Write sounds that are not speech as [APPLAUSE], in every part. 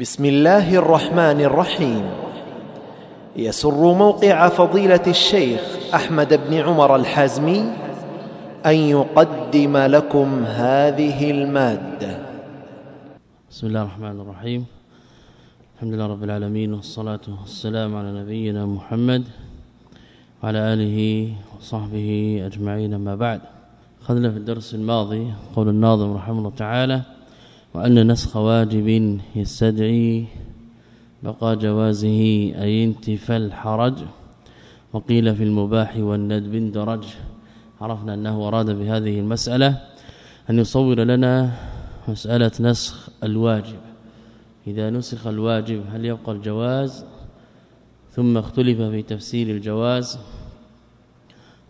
بسم الله الرحمن الرحيم. يسر موقع فضيلة الشيخ أحمد بن عمر الحازمي أن يقدم لكم هذه المادة. بسم الله الرحمن الرحيم. الحمد لله رب العالمين والصلاة والسلام على نبينا محمد وعلى آله وصحبه أجمعين ما بعد. اخذنا في الدرس الماضي قول الناظم رحمه الله تعالى وأن نسخ واجب يستدعي بقى جوازه أي انتفى الحرج. وقيل في المباح والندب درج. عرفنا أنه أراد بهذه المسألة أن يصور لنا مسألة نسخ الواجب. إذا نسخ الواجب هل يبقى الجواز؟ ثم اختلف في تفسير الجواز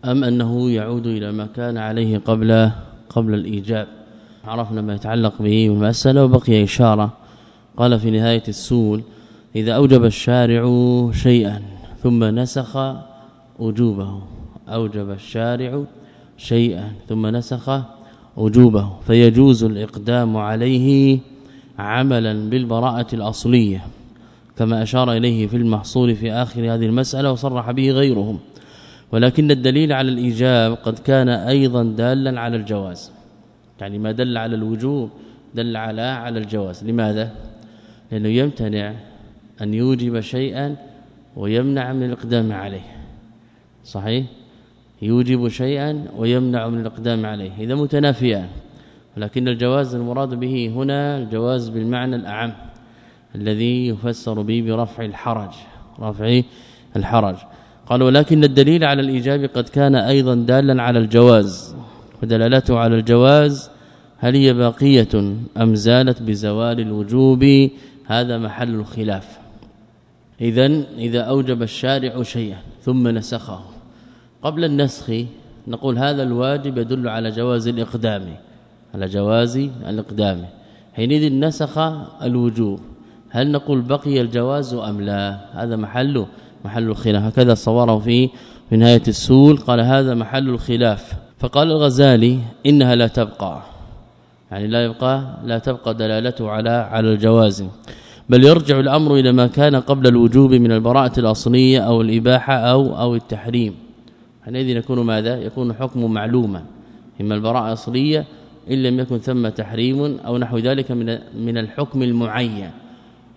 أم أنه يعود إلى ما كان عليه قبل قبل الإيجاب. عرفنا ما يتعلق به والمسألة وبقي إشارة. قال في نهاية السول إذا أوجب الشارع شيئا ثم نسخ وجوبه. أوجب الشارع شيئا ثم نسخ وجوبه. فيجوز الإقدام عليه عملا بالبراءة الأصلية كما أشار إليه في المحصول في آخر هذه المسألة وصرح به غيرهم. ولكن الدليل على الإيجاب قد كان أيضا دالا على الجواز. يعني ما دل على الوجوب دل على على الجواز. لماذا؟ لأنه يمتنع أن يوجب شيئا ويمنع من الإقدام عليه. صحيح؟ يوجب شيئا ويمنع من الإقدام عليه. إذا متنافيان. ولكن الجواز المراد به هنا الجواز بالمعنى الأعم الذي يفسر به برفع الحرج رفع الحرج. قال ولكن الدليل على الإيجاب قد كان أيضا دالا على الجواز ودلالته على الجواز هل هي باقية أم زالت بزوال الوجوب؟ هذا محل الخلاف. اذا إذا أوجب الشارع شيئا ثم نسخه. قبل النسخ نقول هذا الواجب يدل على جواز الإقدام. على جواز الإقدام. حينئذ نسخ الوجوب. هل نقول بقي الجواز أم لا؟ هذا محل محل الخلاف. هكذا صوره في نهاية السول قال هذا محل الخلاف. فقال الغزالي إنها لا تبقى. يعني لا يبقى لا تبقى دلالته على على الجواز. بل يرجع الأمر إلى ما كان قبل الوجوب من البراءة الأصلية أو الإباحة أو أو التحريم. حينئذ يكون ماذا؟ يكون حكم معلوما. إما البراءة الأصلية إن لم يكن ثم تحريم أو نحو ذلك من من الحكم المعين.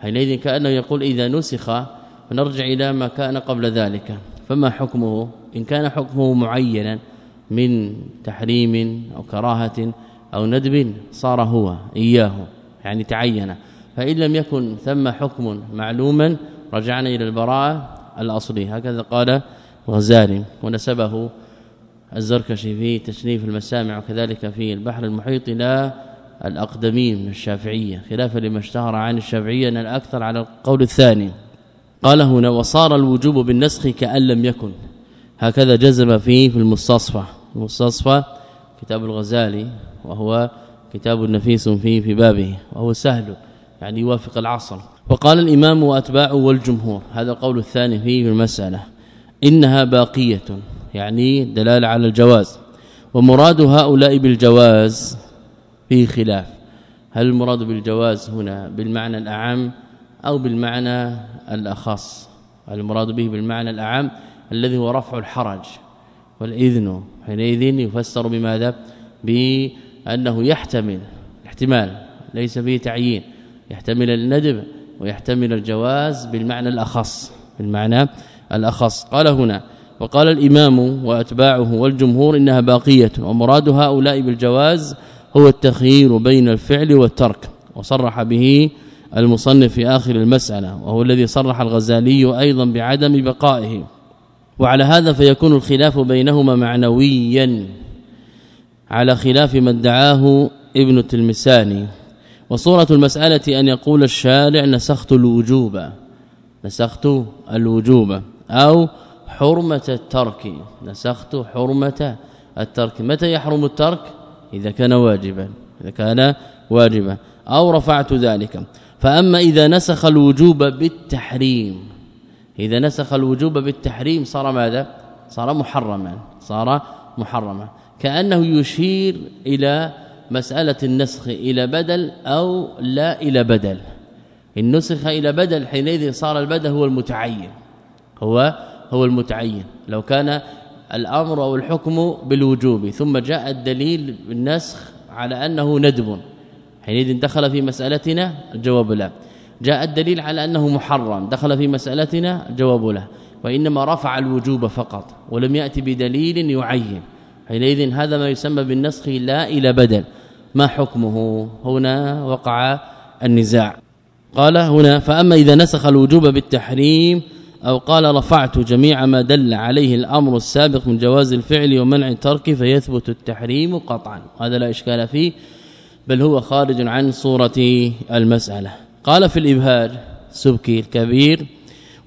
حينئذ كأنه يقول إذا نسخ فنرجع إلى ما كان قبل ذلك. فما حكمه؟ إن كان حكمه معينا من تحريم أو كراهة أو ندب صار هو إياه يعني تعين. فإن لم يكن ثم حكم معلوما رجعنا إلى البراءة الأصلي. هكذا قال غزالي ونسبه الزركشي في تشنيف المسامع وكذلك في البحر المحيط إلى الأقدمين من الشافعية. خلافا لما اشتهر عن الشافعية أن الأكثر على القول الثاني. قال هنا وصار الوجوب بالنسخ كأن لم يكن. هكذا جزم فيه في المستصفى. المستصفى كتاب الغزالي. وهو كتاب نفيس فيه في بابه وهو سهل يعني يوافق العصر. وقال الإمام وأتباعه والجمهور هذا القول الثاني فيه في المسألة إنها باقية يعني دلالة على الجواز. ومراد هؤلاء بالجواز فيه خلاف. هل المراد بالجواز هنا بالمعنى الأعم أو بالمعنى الأخص؟ المراد به بالمعنى الأعم الذي هو رفع الحرج والإذن؟ حينئذ يفسر بماذا؟ بانه يحتمل احتمال ليس فيه تعيين يحتمل الندب ويحتمل الجواز بالمعنى الأخص بالمعنى الأخص. قال هنا وقال الإمام وأتباعه والجمهور إنها باقية ومراد هؤلاء بالجواز هو التخيير بين الفعل والترك وصرح به المصنف في آخر المسألة وهو الذي صرح الغزالي أيضا بعدم بقائه. وعلى هذا فيكون الخلاف بينهما معنويا. على خلاف ما ادعاه ابن التلمساني وصورة المسألة أن يقول الشارع نسخت الوجوب نسخت الوجوب أو حرمة الترك نسخت حرمة الترك. متى يحرم الترك؟ إذا كان واجبا إذا كان واجبا أو رفعت ذلك. فأما إذا نسخ الوجوب بالتحريم إذا نسخ الوجوب بالتحريم صار ماذا؟ صار محرما صار محرما. كأنه يشير إلى مسألة النسخ إلى بدل أو لا إلى بدل. إن نسخ إلى بدل حينئذ صار البدل هو المتعين. هو هو المتعين. لو كان الأمر أو الحكم بالوجوب ثم جاء الدليل بالنسخ على أنه ندب. حينئذ دخل في مسألتنا الجواب لا. جاء الدليل على أنه محرم دخل في مسألتنا الجواب له وإنما رفع الوجوب فقط ولم يأتي بدليل يعين. حينئذ هذا ما يسمى بالنسخ لا إلى بدل. ما حكمه؟ هنا وقع النزاع. قال هنا فأما إذا نسخ الوجوب بالتحريم أو قال رفعت جميع ما دل عليه الأمر السابق من جواز الفعل ومنع الترك فيثبت التحريم قطعا. هذا لا إشكال فيه بل هو خارج عن صورة المسألة. قال في الابهاج سبكي الكبير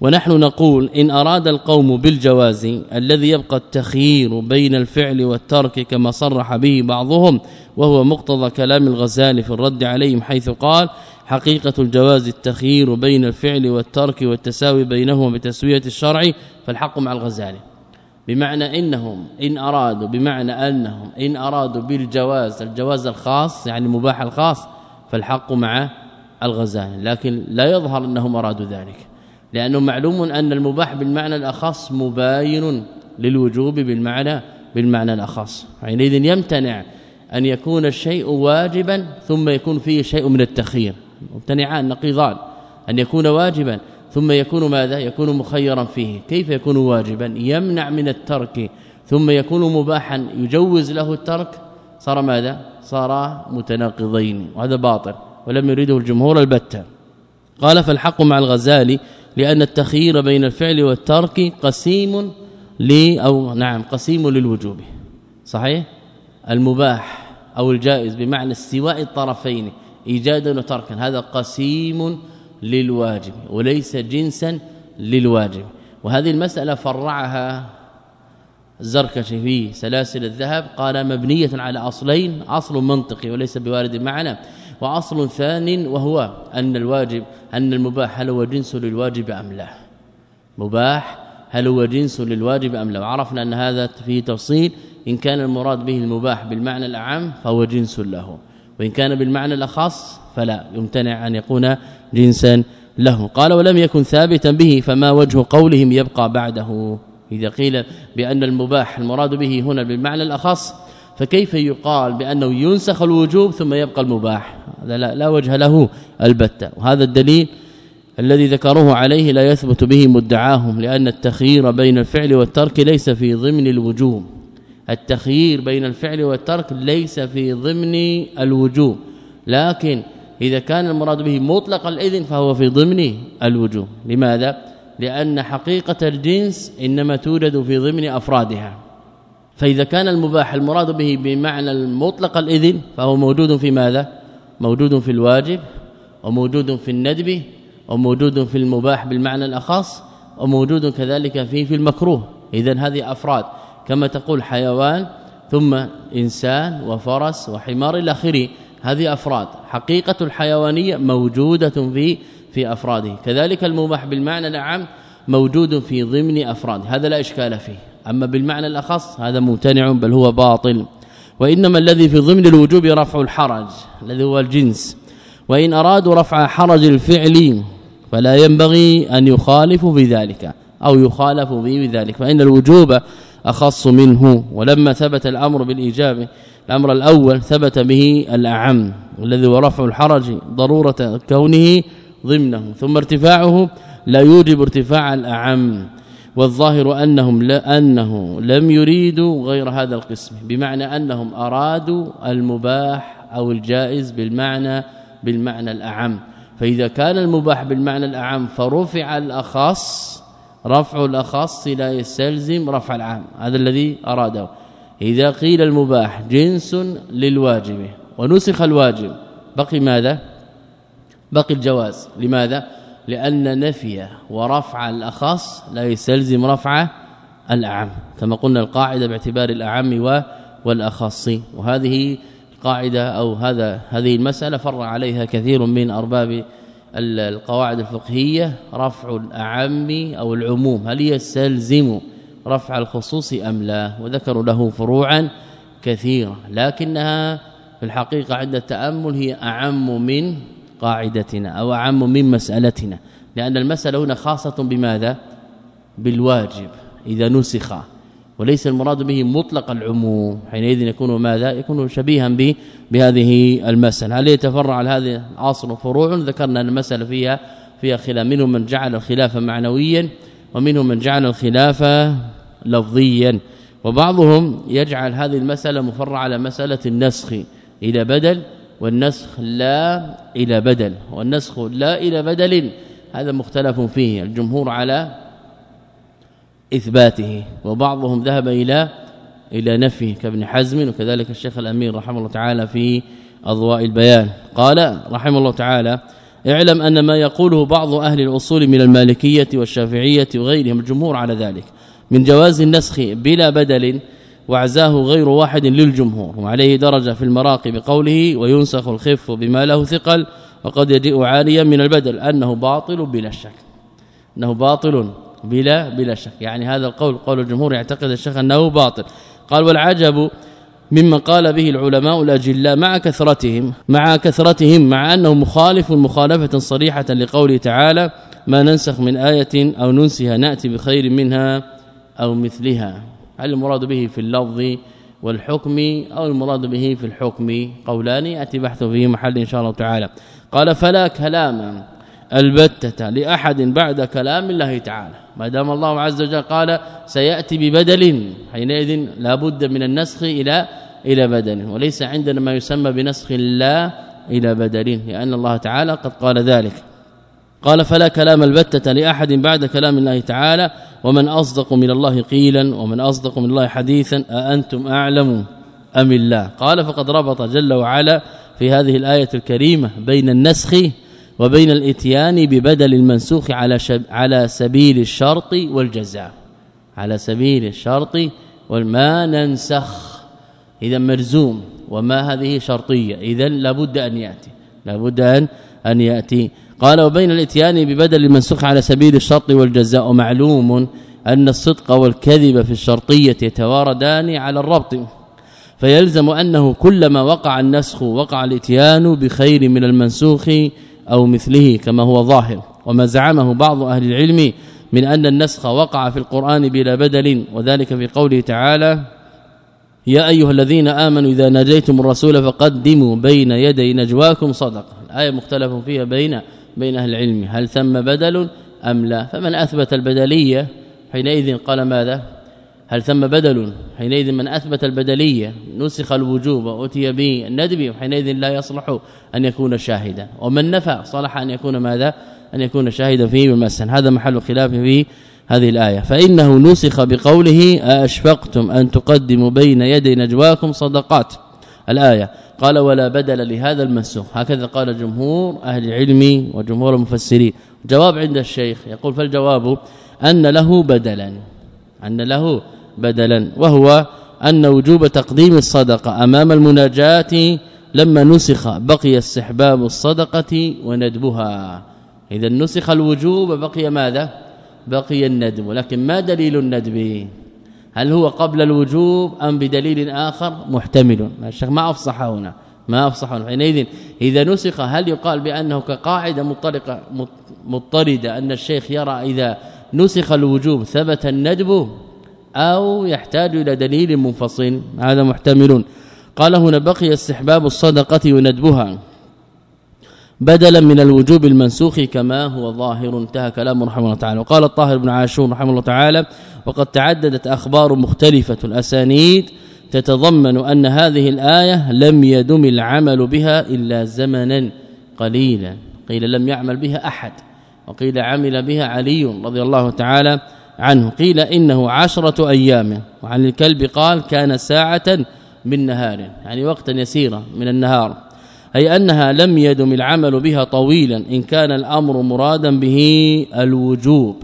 ونحن نقول إن أراد القوم بالجواز الذي يبقى التخيير بين الفعل والترك كما صرح به بعضهم وهو مقتضى كلام الغزالي في الرد عليهم حيث قال حقيقة الجواز التخيير بين الفعل والترك والتساوي بينهما بتسوية الشرع فالحق مع الغزالي. بمعنى إنهم إن أرادوا بمعنى أنهم إن أرادوا بالجواز الجواز الخاص يعني المباح الخاص فالحق مع الغزالي لكن لا يظهر أنهم أرادوا ذلك. لأنه معلوم أن المباح بالمعنى الأخص مباين للوجوب بالمعنى بالمعنى الأخص. حينئذ يمتنع أن يكون الشيء واجبا ثم يكون فيه شيء من التخيير. ممتنعان نقيضان. أن يكون واجبا ثم يكون ماذا؟ يكون مخيرا فيه. كيف يكون واجبا؟ يمنع من الترك. ثم يكون مباحا. يجوز له الترك. صار ماذا؟ صار متناقضين وهذا باطل ولم يريده الجمهور البتة. قال فالحق مع الغزالي لأن التخيير بين الفعل والترك قسيم ل أو نعم قسيم للوجوب. صحيح؟ المباح أو الجائز بمعنى استواء الطرفين إيجادا وتركا هذا قسيم للواجب وليس جنسا للواجب. وهذه المسألة فرعها الزركشي في سلاسل الذهب قال مبنية على أصلين أصل منطقي وليس بوارد معنا وأصل ثان وهو أن الواجب أن المباح هل هو جنس للواجب أم لا؟ مباح هل هو جنس للواجب أم لا؟ وعرفنا أن هذا فيه تفصيل إن كان المراد به المباح بالمعنى الاعم فهو جنس له وإن كان بالمعنى الأخص فلا يمتنع أن يكون جنسا له. قال ولم يكن ثابتا به فما وجه قولهم يبقى بعده؟ إذا قيل بأن المباح المراد به هنا بالمعنى الأخص فكيف يقال بأنه ينسخ الوجوب ثم يبقى المباح؟ هذا لا, لا وجه له البتة. وهذا الدليل الذي ذكروه عليه لا يثبت به مدعاهم لأن التخيير بين الفعل والترك ليس في ضمن الوجوب. التخيير بين الفعل والترك ليس في ضمن الوجوب. لكن إذا كان المراد به مطلق الإذن فهو في ضمن الوجوب. لماذا؟ لأن حقيقة الجنس إنما توجد في ضمن أفرادها. فإذا كان المباح المراد به بمعنى المطلق الإذن فهو موجود في ماذا؟ موجود في الواجب وموجود في الندب وموجود في المباح بالمعنى الاخص وموجود كذلك في في المكروه. اذا هذه أفراد. كما تقول حيوان ثم إنسان وفرس وحمار إلى آخره. هذه أفراد. حقيقة الحيوانية موجودة في في أفراده. كذلك المباح بالمعنى العام موجود في ضمن افراد هذا لا إشكال فيه. أما بالمعنى الأخص هذا ممتنع بل هو باطل. وإنما الذي في ضمن الوجوب رفع الحرج الذي هو الجنس. وإن أرادوا رفع حرج الفعل فلا ينبغي أن يخالفوا بذلك أو يخالف به بذلك فإن الوجوب أخص منه. ولما ثبت الأمر بالإيجاب الأمر الأول ثبت به الأعم الذي هو رفع الحرج ضرورة كونه ضمنه. ثم ارتفاعه لا يوجب ارتفاع الأعم. والظاهر أنهم لأنه لم يريدوا غير هذا القسم بمعنى أنهم أرادوا المباح أو الجائز بالمعنى بالمعنى الأعم. فإذا كان المباح بالمعنى الأعم فرفع الأخص رفع الأخص لا يستلزم رفع العام. هذا الذي أراده. إذا قيل المباح جنس للواجب ونسخ الواجب بقي ماذا؟ بقي الجواز. لماذا؟ لأن نفي ورفع الأخص لا يستلزم رفع الأعم كما قلنا القاعدة باعتبار الأعم والأخص. وهذه قاعدة أو هذا هذه المسألة فر عليها كثير من أرباب القواعد الفقهية رفع الأعم أو العموم. هل يستلزم رفع الخصوص أم لا؟ وذكروا له فروعا كثيرة. لكنها في الحقيقة عند التأمل هي أعم من قاعدتنا أو أعم من مسألتنا لأن المسألة هنا خاصة بماذا؟ بالواجب إذا نسخ. وليس المراد به مطلق العموم حينئذ يكون ماذا؟ يكون شبيها به بهذه المسألة. هل يتفرع على هذه اصل وفروع ذكرنا أن المسألة فيها فيها خلاف. منهم من جعل الخلاف معنويا ومنهم من جعل الخلاف لفظيا. وبعضهم يجعل هذه المسألة مفرعة على مسألة النسخ. إلى بدل والنسخ لا إلى بدل والنسخ لا إلى بدل هذا مختلف فيه الجمهور على إثباته وبعضهم ذهب إلى إلى نفيه كابن حزم وكذلك الشيخ الأمير رحمه الله تعالى في أضواء البيان. قال رحمه الله تعالى اعلم أن ما يقوله بعض أهل الأصول من المالكية والشافعية وغيرهم الجمهور على ذلك. من جواز النسخ بلا بدل وعزاه غير واحد للجمهور وعليه درجة في المراقب بقوله وينسخ الخف بما له ثقل وقد يجيء عاليا من البدل أنه باطل بلا شك أنه باطل بلا بلا شك. يعني هذا القول قول الجمهور يعتقد الشيخ أنه باطل. قال والعجب مما قال به العلماء الأجلاء مع كثرتهم مع كثرتهم مع أنه مخالف مخالفة صريحة لقوله تعالى ما ننسخ من آية أو ننسها نأتي بخير منها أو مثلها. هل المراد به في اللفظ والحكم أو المراد به في الحكم؟ قولان يأتي بحث فيه محل إن شاء الله تعالى. قال فلا كلام البتة لأحد بعد كلام الله تعالى. ما دام الله عز وجل قال سيأتي ببدل حينئذ لا بد من النسخ إلى إلى بدل. وليس عندنا ما يسمى بنسخ الله إلى بدل لأن الله تعالى قد قال ذلك. قال فلا كلام البتة لأحد بعد كلام الله تعالى ومن أصدق من الله قيلا ومن أصدق من الله حديثا أأنتم أعلم أم الله؟ قال فقد ربط جل وعلا في هذه الآية الكريمة بين النسخ وبين الإتيان ببدل المنسوخ على على سبيل الشرط والجزاء. على سبيل الشرط والما ننسخ. إذا مرزوم. وما هذه شرطية. اذا لابد أن يأتي. لابد أن أن يأتي. قال وبين الإتيان ببدل المنسوخ على سبيل الشرط والجزاء معلوم أن الصدق والكذب في الشرطية يتواردان على الربط فيلزم أنه كلما وقع النسخ وقع الإتيان بخير من المنسوخ أو مثله كما هو ظاهر. وما زعمه بعض أهل العلم من أن النسخ وقع في القرآن بلا بدل وذلك في قوله تعالى يا أيها الذين آمنوا إذا نجيتم الرسول فقدموا بين يدي نجواكم صدقه الآية مختلف فيها بين بين أهل العلم هل ثم بدل أم لا؟ فمن أثبت البدلية حينئذ قال ماذا؟ هل ثم بدل؟ حينئذ من أثبت البدلية نسخ الوجوب وأتي به الندب حينئذ لا يصلح أن يكون شاهدا. ومن نفى صلح أن يكون ماذا؟ أن يكون شاهدا فيه بمسن هذا محل خلاف في هذه الآية. فإنه نسخ بقوله أشفقتم أن تقدموا بين يدي نجواكم صدقات. الآية قال ولا بدل لهذا المنسوخ. هكذا قال جمهور أهل العلم وجمهور المفسرين. جواب عند الشيخ يقول فالجواب أن له بدلا أن له بدلا وهو أن وجوب تقديم الصدقة أمام المناجاة لما نسخ بقي استحباب الصدقة وندبها. إذا نسخ الوجوب بقي ماذا؟ بقي الندب. ولكن ما دليل الندب؟ هل هو قبل الوجوب أم بدليل آخر؟ محتمل. الشيخ ما أفصح هنا. ما أفصح حينئذ إذا نسخ هل يقال بأنه كقاعدة مطلقة مضطرده أن الشيخ يرى إذا نسخ الوجوب ثبت الندب أو يحتاج إلى دليل منفصل؟ هذا محتمل. قال هنا بقي استحباب الصدقة وندبها. بدلا من الوجوب المنسوخ كما هو ظاهر. انتهى كلام رحمه الله تعالى. وقال الطاهر بن عاشور رحمه الله تعالى وقد تعددت أخبار مختلفة الأسانيد تتضمن أن هذه الآية لم يدم العمل بها إلا زمنا قليلا. قيل لم يعمل بها أحد. وقيل عمل بها علي رضي الله تعالى عنه. قيل إنه عشرة أيام. وعن الكلب قال كان ساعة من نهار. يعني وقتا يسيرا من النهار. أي أنها لم يدم العمل بها طويلا إن كان الأمر مرادا به الوجوب.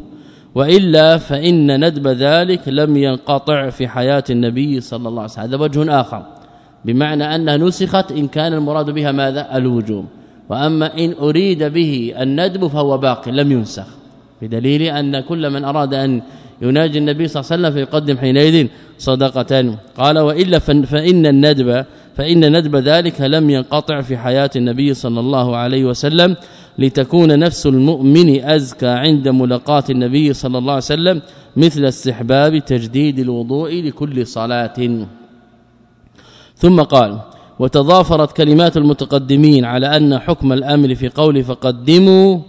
وإلا فإن ندب ذلك لم ينقطع في حياة النبي صلى الله عليه وسلم. هذا وجه آخر. بمعنى أنها نسخت إن كان المراد بها ماذا؟ الوجوب. وأما إن أريد به الندب فهو باقي لم ينسخ. بدليل أن كل من أراد أن يناجي النبي صلى الله عليه وسلم فيقدم حينئذ صدقة. قال وإلا فإن الندب فإن ندب ذلك لم ينقطع في حياة النبي صلى الله عليه وسلم لتكون نفس المؤمن أزكى عند ملاقات النبي صلى الله عليه وسلم مثل استحباب تجديد الوضوء لكل صلاة. ثم قال وتضافرت كلمات المتقدمين على أن حكم الأمر في قول فقدموا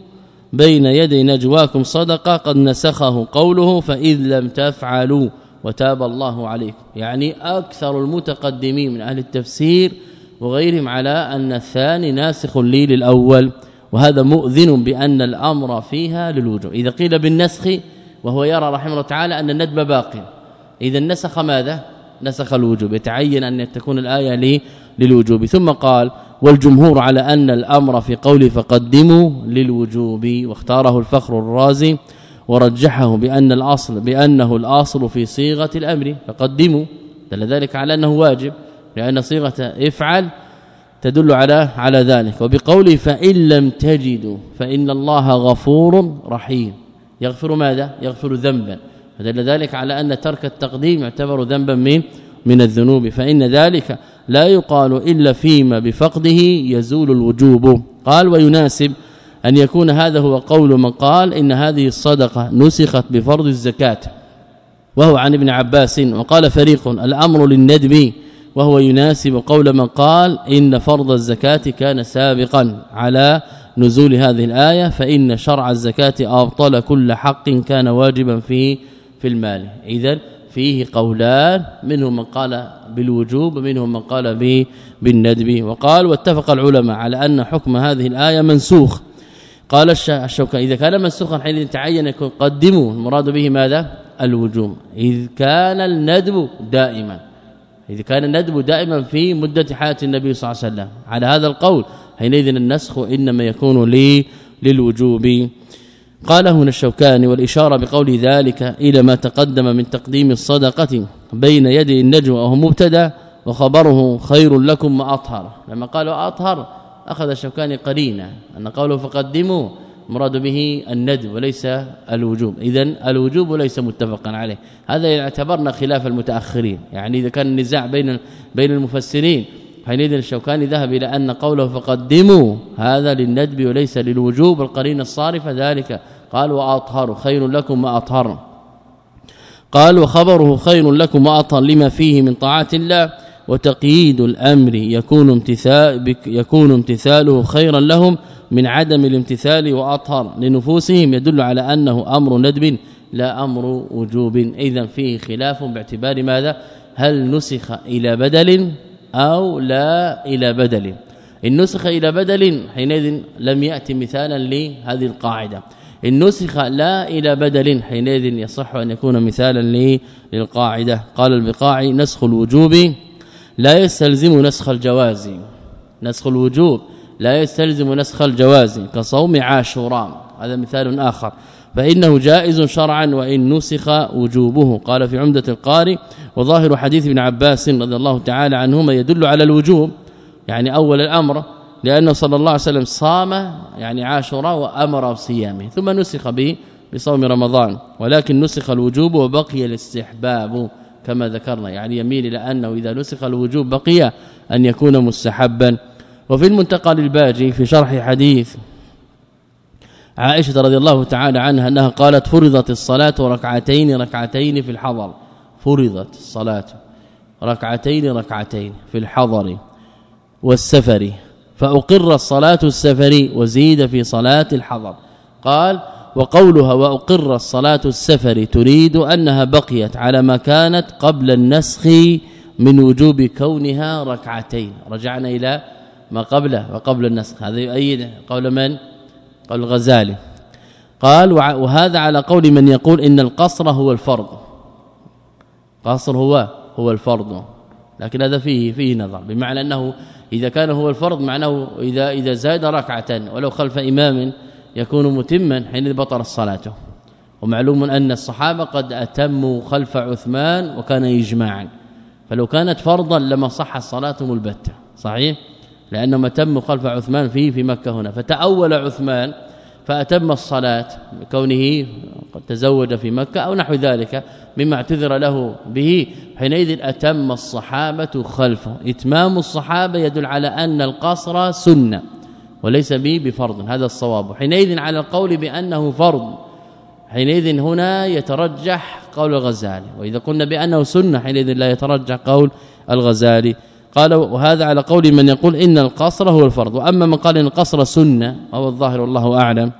بين يدي نجواكم صدقة قد نسخه قوله فإذ لم تفعلوا وتاب الله عليكم. يعني أكثر المتقدمين من أهل التفسير وغيرهم على أن الثاني ناسخ لي للأول وهذا مؤذن بأن الأمر فيها للوجوب. إذا قيل بالنسخ وهو يرى رحمه الله تعالى أن الندب باقي إذا نسخ ماذا؟ نسخ الوجوب. يتعين أن تكون الآية للوجوب. ثم قال والجمهور على أن الأمر في قول فقدموا للوجوب واختاره الفخر الرازي. ورجحه بأن الأصل بأنه الأصل في صيغة الأمر. فقدموا. دل ذلك على أنه واجب لأن صيغة افعل تدل على على ذلك. وبقوله فإن لم تجدوا فإن الله غفور رحيم. يغفر ماذا؟ يغفر ذنبا. فدل ذلك على أن ترك التقديم يعتبر ذنبا من من الذنوب. فإن ذلك لا يقال إلا فيما بفقده يزول الوجوب. قال ويناسب أن يكون هذا هو قول من قال إن هذه الصدقة نسخت بفرض الزكاة وهو عن ابن عباس وقال فريق الأمر للندب وهو يناسب قول من قال إن فرض الزكاة كان سابقا على نزول هذه الآية فإن شرع الزكاة أبطل كل حق كان واجبا فيه في المال. اذا فيه قولان منهم من قال بالوجوب ومنهم من قال بالندب وقال واتفق العلماء على أن حكم هذه الآية منسوخ قال الشوكاني إذا كان منسوخا حين تعين يكون قدموا المراد به ماذا؟ الوجوب إذ كان الندب دائما. اذا كان الندب دائما في مدة حياة النبي صلى الله عليه وسلم. على هذا القول حينئذ النسخ إنما يكون لي للوجوب. قال هنا الشوكاني والإشارة بقول ذلك إلى ما تقدم من تقديم الصدقة بين يدي النجوى وهو مبتدأ وخبره خير لكم ما اطهر لما قالوا أطهر أخذ الشوكاني قرينة أن قوله فقدموا مراد به الندب وليس الوجوب. اذا الوجوب ليس متفقا عليه. هذا يعتبرنا خلاف المتأخرين. يعني إذا كان النزاع بين بين المفسرين حينئذ الشوكاني ذهب إلى أن قوله فقدموا هذا للندب وليس للوجوب. القرينة الصارفة ذلك. قال وأطهر خير لكم ما اطهر قال وخبره خير لكم واطهر لما فيه من طاعات الله. وتقييد الأمر يكون امتثال يكون امتثاله خيرا لهم من عدم الامتثال وأطهر لنفوسهم يدل على أنه أمر ندب لا أمر وجوب. إذا فيه خلاف باعتبار ماذا؟ هل نسخ إلى بدل أو لا إلى بدل؟ إن نسخ إلى بدل حينئذ لم يأتي مثالا لهذه القاعدة. إن نسخ لا إلى بدل حينئذ يصح أن يكون مثالا للقاعدة. قال البقاعي نسخ الوجوب لا يستلزم نسخ الجواز. نسخ الوجوب لا يستلزم نسخ الجواز كصوم عاشوراء. هذا مثال آخر. فإنه جائز شرعا وإن نسخ وجوبه. قال في عمدة القاري وظاهر حديث ابن عباس رضي الله تعالى عنهما يدل على الوجوب. يعني أول الأمر لأنه صلى الله عليه وسلم صام يعني عاشوراء وأمر بصيامه ثم نسخ به بصوم رمضان ولكن نسخ الوجوب وبقي الاستحباب. كما ذكرنا يعني يميل إلى أنه إذا نسخ الوجوب بقي أن يكون مستحبا. وفي المنتقى للباجي في شرح حديث عائشة رضي الله تعالى عنها أنها قالت فرضت الصلاة ركعتين ركعتين في الحضر. فرضت الصلاة ركعتين ركعتين في الحضر والسفر. فأقر الصلاة السفر وزيد في صلاة الحضر. قال وقولها وأقر الصلاة السفر تريد أنها بقيت على ما كانت قبل النسخ من وجوب كونها ركعتين. رجعنا إلى ما قبله وقبل النسخ. هذا يؤيد قول من؟ قول الغزالي. قال وهذا على قول من يقول إن القصر هو الفرض. قصر هو هو الفرض. لكن هذا فيه فيه نظر. بمعنى أنه إذا كان هو الفرض معناه إذا إذا زاد ركعة ولو خلف إمام يكون متما حين بطل الصلاه ومعلوم أن الصحابة قد أتموا خلف عثمان وكان اجماعا. فلو كانت فرضا لما صح الصلاة البتة صحيح؟ لأنهم أتموا خلف عثمان فيه في مكة هنا. فتأول عثمان فأتم الصلاة بكونه قد تزوج في مكة أو نحو ذلك مما اعتذر له به. حينئذ أتم الصحابة خلفه. إتمام الصحابة يدل على أن القصر سنة. وليس به بفرض. هذا الصواب. حينئذ على القول بأنه فرض. حينئذ هنا يترجح قول الغزالي. وإذا قلنا بأنه سنة حينئذ لا يترجح قول الغزالي. قال وهذا على قول من يقول إن القصر هو الفرض. وأما من قال إن القصر سنة وهو الظاهر والله أعلم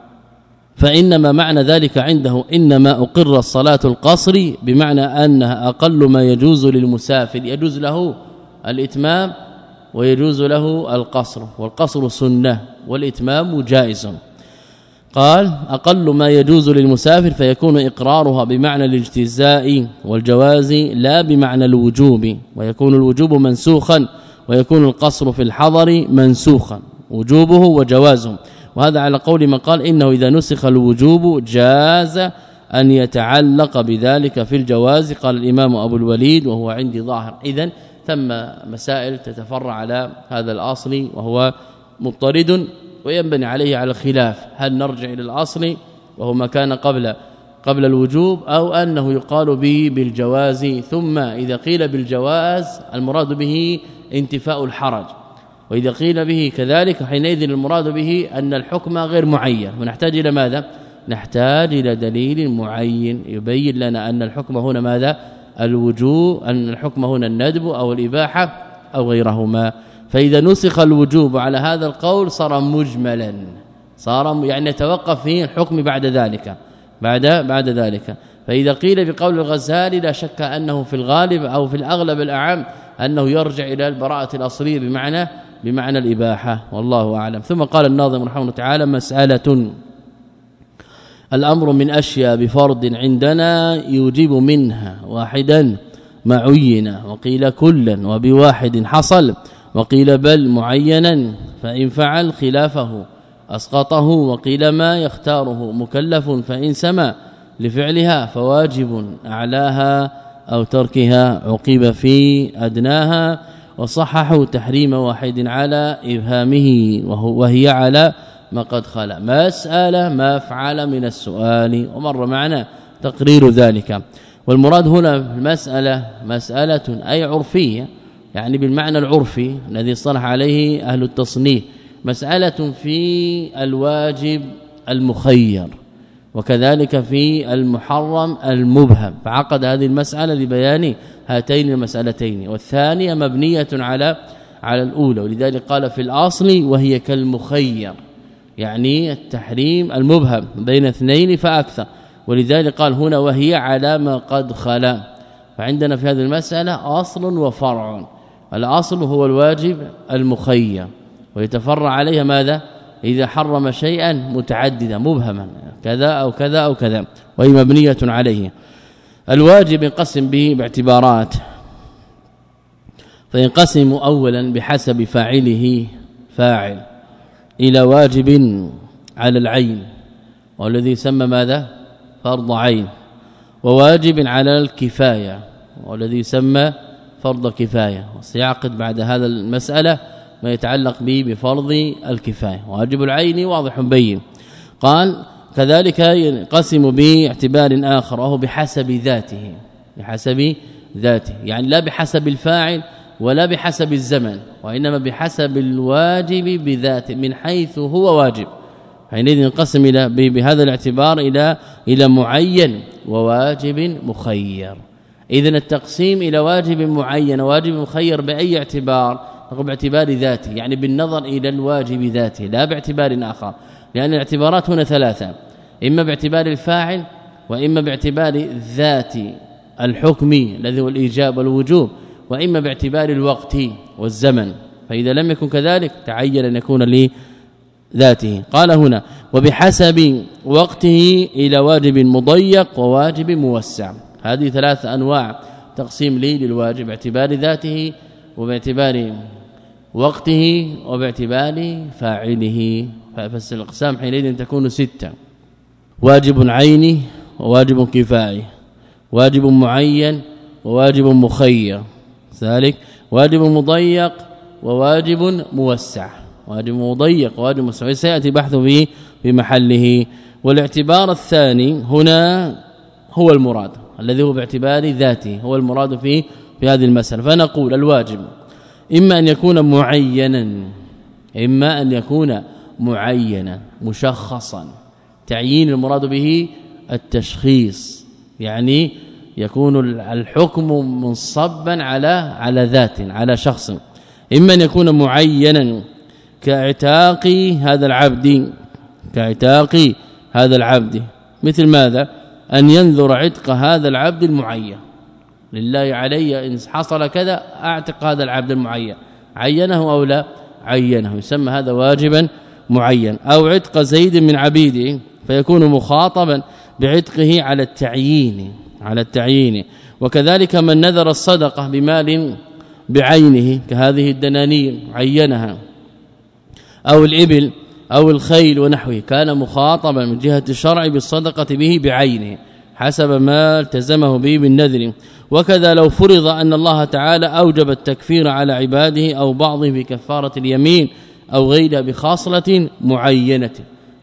فإنما معنى ذلك عنده إنما أقر الصلاه القصر بمعنى أنها أقل ما يجوز للمسافر. يجوز له الإتمام ويجوز له القصر والقصر سنة والإتمام جائز. قال أقل ما يجوز للمسافر فيكون إقرارها بمعنى الاجتزاء والجواز لا بمعنى الوجوب ويكون الوجوب منسوخا ويكون القصر في الحضر منسوخا. وجوبه وجوازه. وهذا على قول من قال إنه إذا نسخ الوجوب جاز أن يتعلق بذلك في الجواز. قال الإمام أبو الوليد وهو عندي ظاهر. اذا ثم مسائل تتفرع على هذا الأصل وهو مضطرد وينبني عليه على الخلاف. هل نرجع إلى الأصل وهو ما كان قبل قبل الوجوب أو أنه يقال به بالجواز؟ ثم إذا قيل بالجواز المراد به انتفاء الحرج. وإذا قيل به كذلك حينئذ المراد به أن الحكم غير معين. ونحتاج إلى ماذا؟ نحتاج إلى دليل معين يبين لنا أن الحكم هنا ماذا؟ الوجوب أن الحكم هنا الندب أو الإباحة أو غيرهما. فإذا نسخ الوجوب على هذا القول صار مجملا. صار يعني يتوقف فيه الحكم بعد ذلك. بعد بعد ذلك. فإذا قيل بقول الغزالي لا شك أنه في الغالب أو في الأغلب الأعم أنه يرجع إلى البراءة الأصلية بمعنى بمعنى الإباحة. والله أعلم. ثم قال الناظم رحمه الله تعالى مسألة الأمر من أشياء بفرض عندنا يوجب منها واحدا ما عين وقيل كلا وبواحد حصل وقيل بل معينا فإن فعل خلافه أسقطه وقيل ما يختاره مكلف فإن سما لفعلها فواجب أعلاها أو تركها عقب في أدناها وصححوا تحريم واحد على إبهامه وهي على ما قد خلا مساله ما فعل من السؤال. ومر معنا تقرير ذلك. والمراد هنا المسألة مسألة أي عرفية يعني بالمعنى العرفي الذي صلح عليه أهل التصنيف. مسألة في الواجب المخير وكذلك في المحرم المبهم. فعقد هذه المسألة لبيان هاتين المسألتين. والثانية مبنية على على الأولى. ولذلك قال في الأصل وهي كالمخير. يعني التحريم المبهم بين اثنين فأكثر. ولذلك قال هنا وهي على ما قد خلا. فعندنا في هذه المسألة أصل وفرع. الأصل هو الواجب المخير. ويتفرع عليها ماذا؟ إذا حرم شيئا متعددا مبهما كذا أو كذا أو كذا وهي مبنية عليه. الواجب ينقسم به باعتبارات. فينقسم اولا بحسب فاعله فاعل. إلى واجب على العين والذي يسمى ماذا؟ فرض عين. وواجب على الكفاية والذي يسمى فرض كفاية. وسيعقد بعد هذا المسألة ما يتعلق به بفرض الكفاية. واجب العين واضح بين. قال كذلك ينقسم باعتبار آخر وهو بحسب ذاته. بحسب ذاته. يعني لا بحسب الفاعل ولا بحسب الزمن وإنما بحسب الواجب بذاته من حيث هو واجب. حينئذ ينقسم إلى بهذا الاعتبار إلى إلى معين وواجب مخير. اذا التقسيم إلى واجب معين وواجب مخير بأي اعتبار؟ نقول باعتبار ذاته يعني بالنظر إلى الواجب ذاته لا باعتبار آخر. لأن الاعتبارات هنا ثلاثة إما باعتبار الفاعل وإما باعتبار ذات الحكم الذي هو الإيجاب والوجوب. وإما باعتبار الوقت والزمن فإذا لم يكن كذلك تعين أن يكون لي ذاته قال هنا وبحسب وقته إلى واجب مضيق وواجب موسع. هذه ثلاث أنواع تقسيم لي للواجب باعتبار ذاته وباعتبار وقته وباعتبار فاعله. فالاقسام حينئذ تكون ستة واجب عيني وواجب كفائي واجب معين وواجب مخير. ذلك واجب مضيق وواجب موسع. واجب مضيق وواجب موسع. سيأتي بحثه به في محله. والاعتبار الثاني هنا هو المراد الذي هو باعتبار ذاته هو المراد في في هذه المسألة. فنقول الواجب إما أن يكون معينا إما أن يكون معينا مشخصا. تعيين المراد به التشخيص يعني يكون الحكم منصبا على على ذات على شخص. إما أن يكون معينا كإعتاق هذا العبد كإعتاق هذا العبد. مثل ماذا؟ أن ينذر عتق هذا العبد المعين. لله علي إن حصل كذا أعتق هذا العبد المعين. عينه أو لا؟ عينه. يسمى هذا واجبا معين. أو عتق زيد من عبيده فيكون مخاطبا بعتقه على التعيين. على التعيين. وكذلك من نذر الصدقة بمال بعينه كهذه الدنانير عينها. أو الإبل أو الخيل ونحوه كان مخاطبا من جهة الشرع بالصدقة به بعينه حسب ما التزمه به بالنذر. وكذا لو فرض أن الله تعالى أوجب التكفير على عباده أو بعضهم بكفارة اليمين أو غيرها بخاصلة معينة.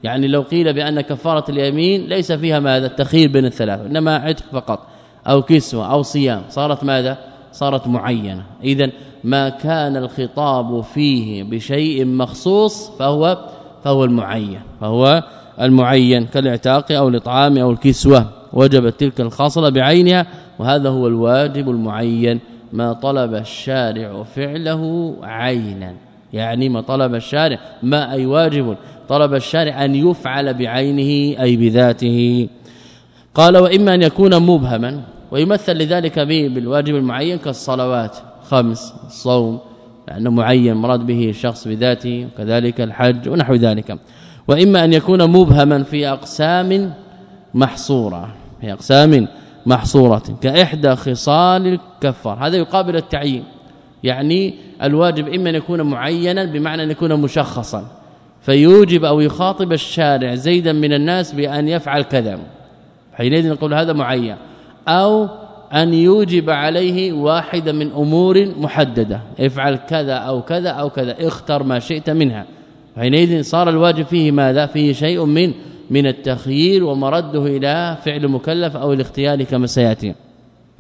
يعني لو قيل بأن كفارة اليمين ليس فيها ماذا؟ التخيير بين الثلاثة إنما عتق فقط أو كسوة أو صيام. صارت ماذا؟ صارت معينة. اذا ما كان الخطاب فيه بشيء مخصوص فهو فهو المعين فهو المعين كالإعتاق أو الإطعام أو الكسوة. وجبت تلك الخاصلة بعينها وهذا هو الواجب المعين. ما طلب الشارع فعله عينا يعني ما طلب الشارع ما أي واجب. طلب الشارع أن يفعل بعينه أي بذاته. قال وإما أن يكون مبهما ويمثل لذلك به بالواجب المعين كالصلوات خمس الصوم لأنه معين مراد به الشخص بذاته وكذلك الحج ونحو ذلك. وإما أن يكون مبهما في أقسام محصورة في أقسام محصورة كإحدى خصال الكفار هذا يقابل التعيين يعني الواجب إما أن يكون معينا بمعنى أن يكون مشخصا. فيوجب أو يخاطب الشارع زيدا من الناس بأن يفعل كذا. حينئذ نقول هذا معين. أو أن يوجب عليه واحدا من أمور محددة. افعل كذا أو كذا أو كذا. اختر ما شئت منها. حينئذ صار الواجب فيه ماذا؟ فيه شيء من من التخيير ومرده إلى فعل مكلف أو الاختيار كما سيأتي.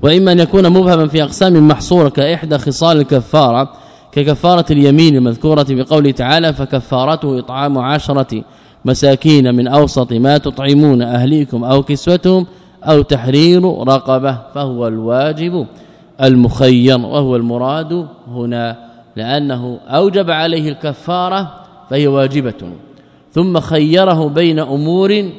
وإما أن يكون مبهما في أقسام محصورة كإحدى خصال الكفارة. ككفارة اليمين المذكورة بقوله تعالى فكفارته إطعام عشرة مساكين من أوسط ما تطعمون أهليكم أو كسوتهم أو تحرير رقبة فهو الواجب المخير وهو المراد هنا لأنه أوجب عليه الكفارة فهي واجبة. ثم خيره بين أمور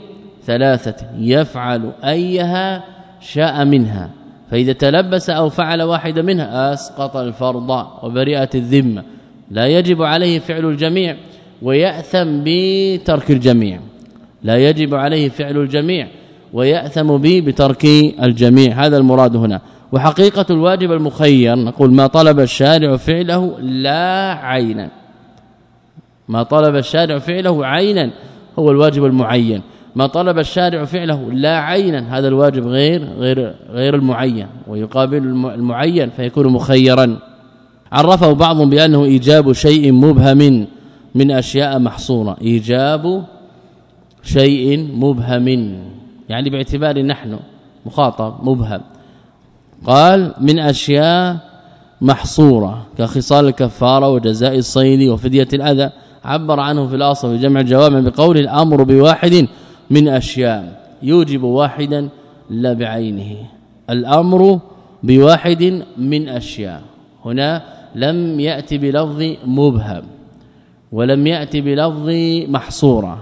ثلاثة يفعل أيها شاء منها. فإذا تلبس أو فعل واحدة منها أسقط الفرض وبرئت الذمة. لا يجب عليه فعل الجميع ويأثم بترك الجميع. لا يجب عليه فعل الجميع ويأثم به بترك الجميع. هذا المراد هنا. وحقيقة الواجب المخير نقول ما طلب الشارع فعله لا عينا. ما طلب الشارع فعله عينا هو الواجب المعين. ما طلب الشارع فعله لا عينا. هذا الواجب غير غير غير المعين. ويقابل المعين فيكون مخيرا. عرفه بعضهم بأنه إيجاب شيء مبهم من أشياء محصورة. إيجاب شيء مبهم يعني باعتبار نحن مخاطب مبهم. قال من أشياء محصورة كخصال الكفارة وجزاء الصيد وفدية الأذى. عبر عنه في الأصل في جمع الجوامع بقول الأمر بواحد من أشياء. يوجب واحدا لا بعينه. الأمر بواحد من أشياء. هنا لم ياتي بلفظ مبهم ولم ياتي بلفظ محصورة.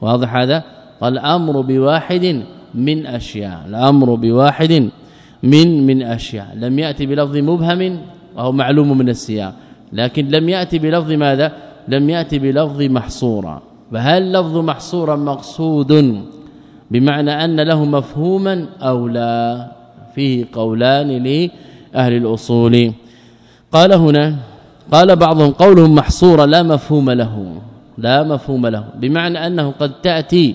واضح هذا؟ الأمر بواحد من أشياء. الأمر بواحد من من أشياء. لم ياتي بلفظ مبهم وهو معلوم من السياق. لكن لم ياتي بلفظ ماذا؟ لم ياتي بلفظ محصورا فهل لفظ محصورا مقصود بمعنى أن له مفهوما أو لا؟ فيه قولان لأهل الأصول. قال هنا قال بعضهم قولهم محصورا لا مفهوم له لا مفهوم له بمعنى أنه قد تأتي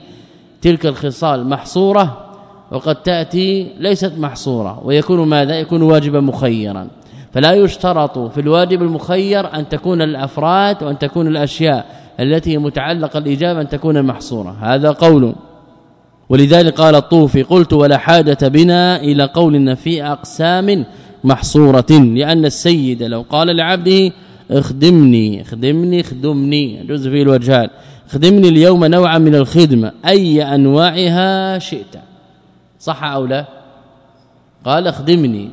تلك الخصال محصورة وقد تأتي ليست محصورة ويكون ماذا؟ يكون واجبا مخيرا. فلا يشترط في الواجب المخير أن تكون الأفراد وأن تكون الأشياء. التي متعلقة الإجابة أن تكون محصورة. هذا قول. ولذلك قال الطوفي قلت ولا حاجة بنا إلى قولنا في أقسام محصورة لأن السيد لو قال لعبده اخدمني اخدمني اخدمني جزء فيه الوجهان خدمني اليوم نوعا من الخدمة أي أنواعها شئت. صح أو لا؟ قال اخدمني.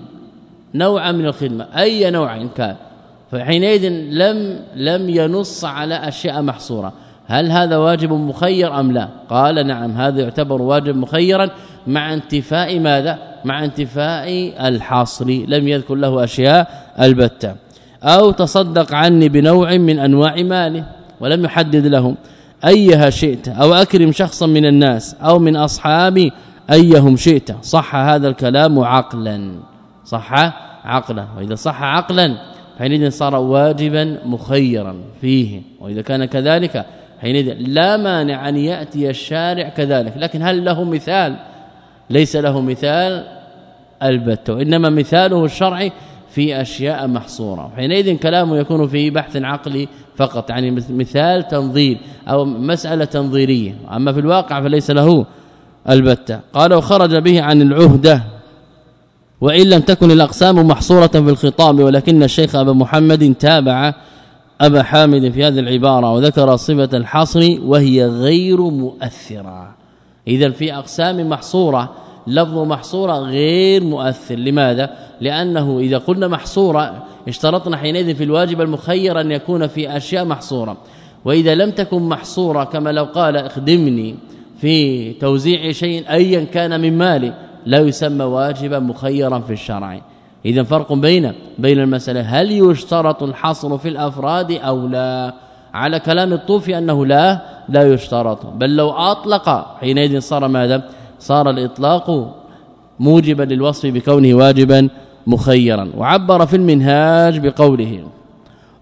نوعا من الخدمة أي نوع كان. فحينئذ لم لم ينص على أشياء محصورة. هل هذا واجب مخير أم لا؟ قال نعم هذا يعتبر واجب مخيرا مع انتفاء ماذا؟ مع انتفاء الحاصر لم يذكر له أشياء البتة. أو تصدق عني بنوع من أنواع ماله ولم يحدد لهم أيها شئت أو أكرم شخصا من الناس أو من أصحابي أيهم شئت. صح هذا الكلام عقلا. صح عقلا. وإذا صح عقلا حينئذ صار واجبا مخيرا فيه وإذا كان كذلك حينئذ لا مانع أن يأتي الشارع كذلك. لكن هل له مثال؟ ليس له مثال البتة انما مثاله الشرعي في أشياء محصورة. حينئذ كلامه يكون في بحث عقلي فقط يعني مثال تنظير أو مسألة تنظيرية. أما في الواقع فليس له البتة. قال وخرج به عن العهدة وإن لم تكن الأقسام محصورة في الخطاب ولكن الشيخ أبا محمد تابع أبا حامد في هذه العبارة وذكر صفة الحصر وهي غير مؤثرة. اذا في أقسام محصورة لفظ محصورة غير مؤثر. لماذا؟ لأنه إذا قلنا محصورة اشترطنا حينئذ في الواجب المخير أن يكون في أشياء محصورة. وإذا لم تكن محصورة كما لو قال اخدمني في توزيع شيء ايا كان من مالي لا يسمى واجبا مخيرا في الشرع. اذا فرق بين بين المسألة هل يشترط الحصر في الأفراد أو لا؟ على كلام الطوفي أنه لا لا يشترط. بل لو أطلق حينئذ صار ماذا؟ صار الإطلاق موجبا للوصف بكونه واجبا مخيرا. وعبر في المنهاج بقوله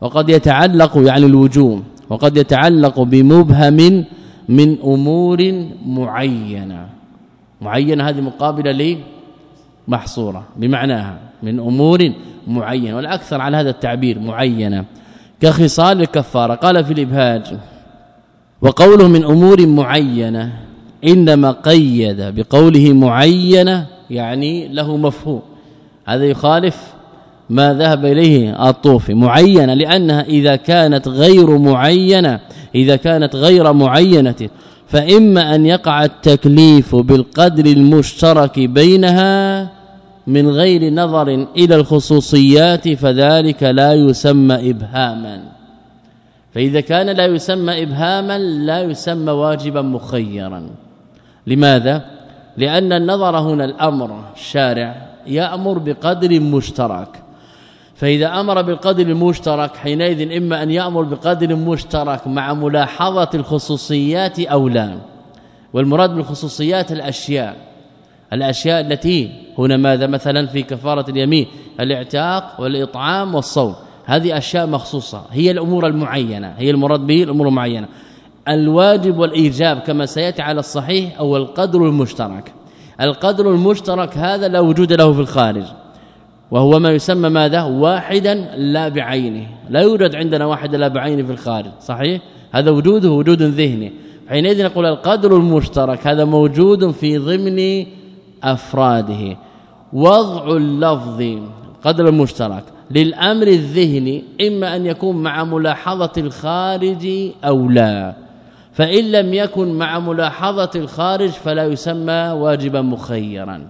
وقد يتعلق يعني الوجوم وقد يتعلق بمبهم من أمور معينة معينه هذه مقابلة لي محصورة بمعناها من أمور معينة والأكثر على هذا التعبير معينة. كخصال الكفارة قال في الإبهاج وقوله من أمور معينة إنما قيد بقوله معينة يعني له مفهوم. هذا يخالف ما ذهب إليه الطوفي. معينة لأنها إذا كانت غير معينة إذا كانت غير معينة فإما أن يقع التكليف بالقدر المشترك بينها من غير نظر إلى الخصوصيات فذلك لا يسمى ابهاما. فإذا كان لا يسمى ابهاما لا يسمى واجبا مخيرا. لماذا؟ لأن النظر هنا الأمر الشارع يأمر بقدر مشترك. فإذا أمر بالقدر المشترك حينئذ إما أن يأمر بقدر مشترك مع ملاحظة الخصوصيات أو لا. والمراد بالخصوصيات الأشياء. الأشياء التي هنا ماذا؟ مثلا في كفارة اليمين الاعتاق والإطعام والصوم. هذه أشياء مخصوصة. هي الأمور المعينة. هي المراد به الأمور المعينة. الواجب والإيجاب كما سيأتي على الصحيح أو القدر المشترك. القدر المشترك هذا لا وجود له في الخارج. وهو ما يسمى ماذا؟ واحدا لا بعينه. لا يوجد عندنا واحد لا بعينه في الخارج صحيح؟ هذا وجوده وجود ذهني. حينئذ نقول القدر المشترك هذا موجود في ضمن أفراده. وضع اللفظ قدر المشترك للأمر الذهني إما أن يكون مع ملاحظة الخارج أو لا. فإن لم يكن مع ملاحظة الخارج فلا يسمى واجبا مخيرا.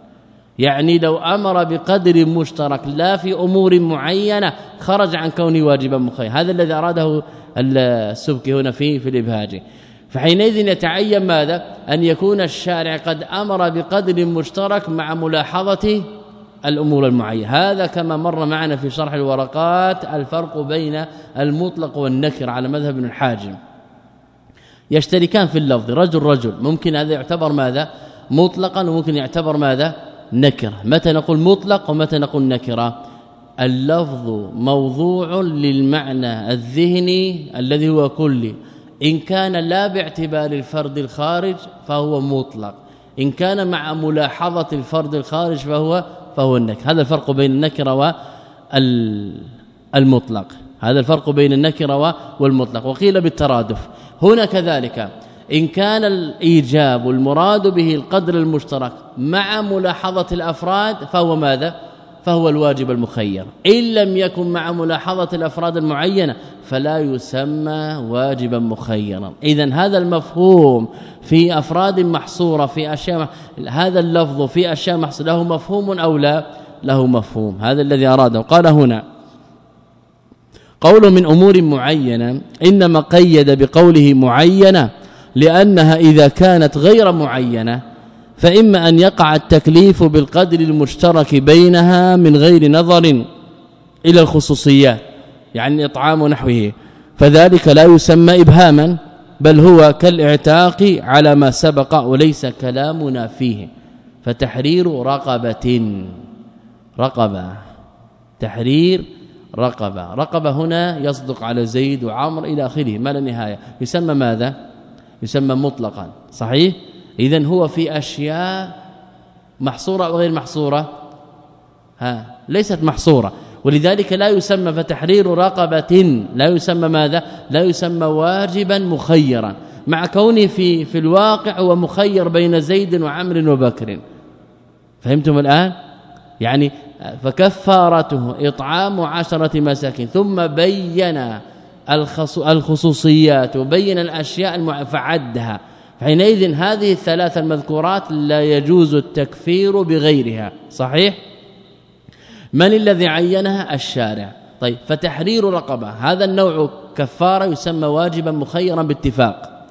يعني لو أمر بقدر مشترك لا في أمور معينة خرج عن كونه واجبا مخيرا هذا الذي أراده السبكي هنا في في الإبهاج. فحينئذ يتعين ماذا؟ أن يكون الشارع قد أمر بقدر مشترك مع ملاحظة الأمور المعينة. هذا كما مر معنا في شرح الورقات الفرق بين المطلق والنكر على مذهب ابن الحاجم. يشتركان في اللفظ رجل رجل. ممكن هذا يعتبر ماذا؟ مطلقا وممكن يعتبر ماذا؟ نكرة. متى نقول مطلق ومتى نقول نكرة؟ اللفظ موضوع للمعنى الذهني الذي هو كلي. إن كان لا باعتبار الفرد الخارج فهو مطلق. إن كان مع ملاحظة الفرد الخارج فهو فهو النكر هذا الفرق بين النكرة والمطلق هذا الفرق بين النكرة والمطلق. وقيل بالترادف. هنا كذلك. إن كان الإيجاب المراد به القدر المشترك مع ملاحظة الأفراد فهو ماذا؟ فهو الواجب المخير. إن لم يكن مع ملاحظة الأفراد المعينة فلا يسمى واجبا مخيرا. اذا هذا المفهوم في أفراد محصورة في أشياء هذا اللفظ في أشياء محصوره له مفهوم أو لا؟ له مفهوم. هذا الذي اراده قال هنا قول من أمور معينة إنما قيد بقوله معينة لأنها إذا كانت غير معينة فإما أن يقع التكليف بالقدر المشترك بينها من غير نظر إلى الخصوصيات يعني إطعام نحوه فذلك لا يسمى ابهاما بل هو كالإعتاق على ما سبق وليس كلامنا فيه. فتحرير رقبة رقبة تحرير رقبة. رقبة هنا يصدق على زيد وعمر إلى آخره. ما لا نهاية. يسمى ماذا؟ يسمى مطلقا. صحيح؟ اذا هو في أشياء محصورة أو غير محصورة؟ ها ليست محصورة. ولذلك لا يسمى فتحرير رقبة لا يسمى ماذا؟ لا يسمى واجبا مخيرا. مع كونه في في الواقع هو مخير بين زيد وعمر وبكر. فهمتم الآن؟ يعني فكفارته إطعام عشرة مساكين ثم بين الخصوصيات وبين الأشياء فعدها حينئذ هذه الثلاثه المذكورات لا يجوز التكفير بغيرها. صحيح؟ من الذي عينها؟ الشارع. طيب فتحرير رقبة. هذا النوع كفارة يسمى واجبا مخيرا باتفاق.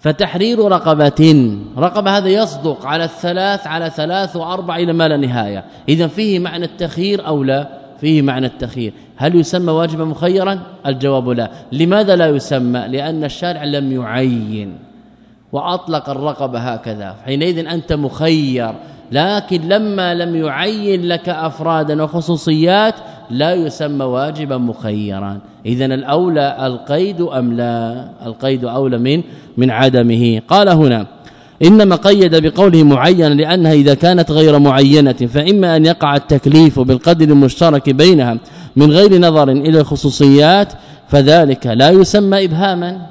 فتحرير رقبة. رقبة هذا يصدق على الثلاث على ثلاث وأربع إلى ما لا نهاية. اذا فيه معنى التخيير أو لا؟ فيه معنى التخيير. هل يسمى واجبا مخيرا؟ الجواب لا. لماذا لا يسمى؟ لأن الشارع لم يعين. وأطلق الرقبه هكذا. حينئذ أنت مخير. لكن لما لم يعين لك افرادا وخصوصيات لا يسمى واجبا مخيرا. اذا الأولى القيد أم لا؟ القيد أولى من من عدمه. قال هنا إنما قيد بقوله معين لأنها إذا كانت غير معينة فإما أن يقع التكليف بالقدر المشترك بينها من غير نظر إلى الخصوصيات فذلك لا يسمى ابهاما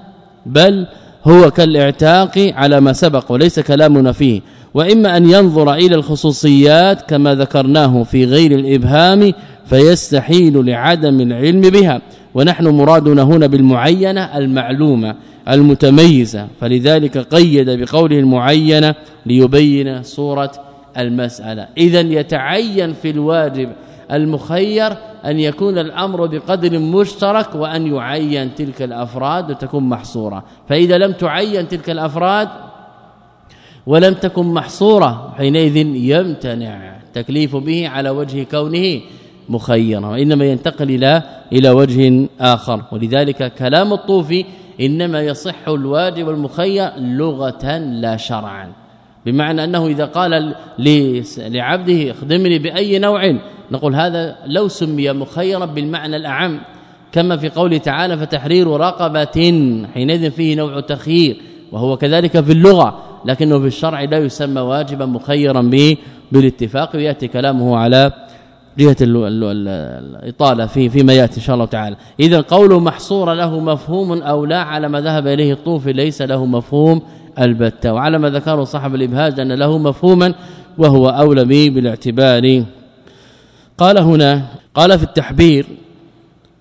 بل هو كالإعتاق على ما سبق وليس كلامنا فيه. وإما أن ينظر إلى الخصوصيات كما ذكرناه في غير الإبهام فيستحيل لعدم العلم بها. ونحن مرادنا هنا بالمعينة المعلومة المتميزة. فلذلك قيد بقوله المعينة ليبين صورة المسألة. اذا يتعين في الواجب المخير أن يكون الأمر بقدر مشترك وأن يعين تلك الأفراد وتكون محصورة. فإذا لم تعين تلك الأفراد ولم تكن محصورة حينئذ يمتنع تكليف به على وجه كونه مخيرا وإنما ينتقل إلى إلى وجه آخر. ولذلك كلام الطوفي إنما يصح الواجب المخير لغة لا شرعا. بمعنى أنه إذا قال لعبده اخدمني بأي نوع نقول هذا لو سمي مخيرا بالمعنى الأعم كما في قوله تعالى فتحرير رقبة حينئذ فيه نوع تخيير وهو كذلك في اللغة لكنه في الشرع لا يسمى واجبا مخيرا به بالاتفاق ويأتي كلامه على جهة الإطالة في فيما يأتي إن شاء الله تعالى. إذا قوله محصور له مفهوم أو لا على ما ذهب إليه الطوفي ليس له مفهوم البتة. وعلى ما ذكره صاحب الإبهاج أن له مفهوما وهو أولى به بالاعتبار قال هنا قال في التحبير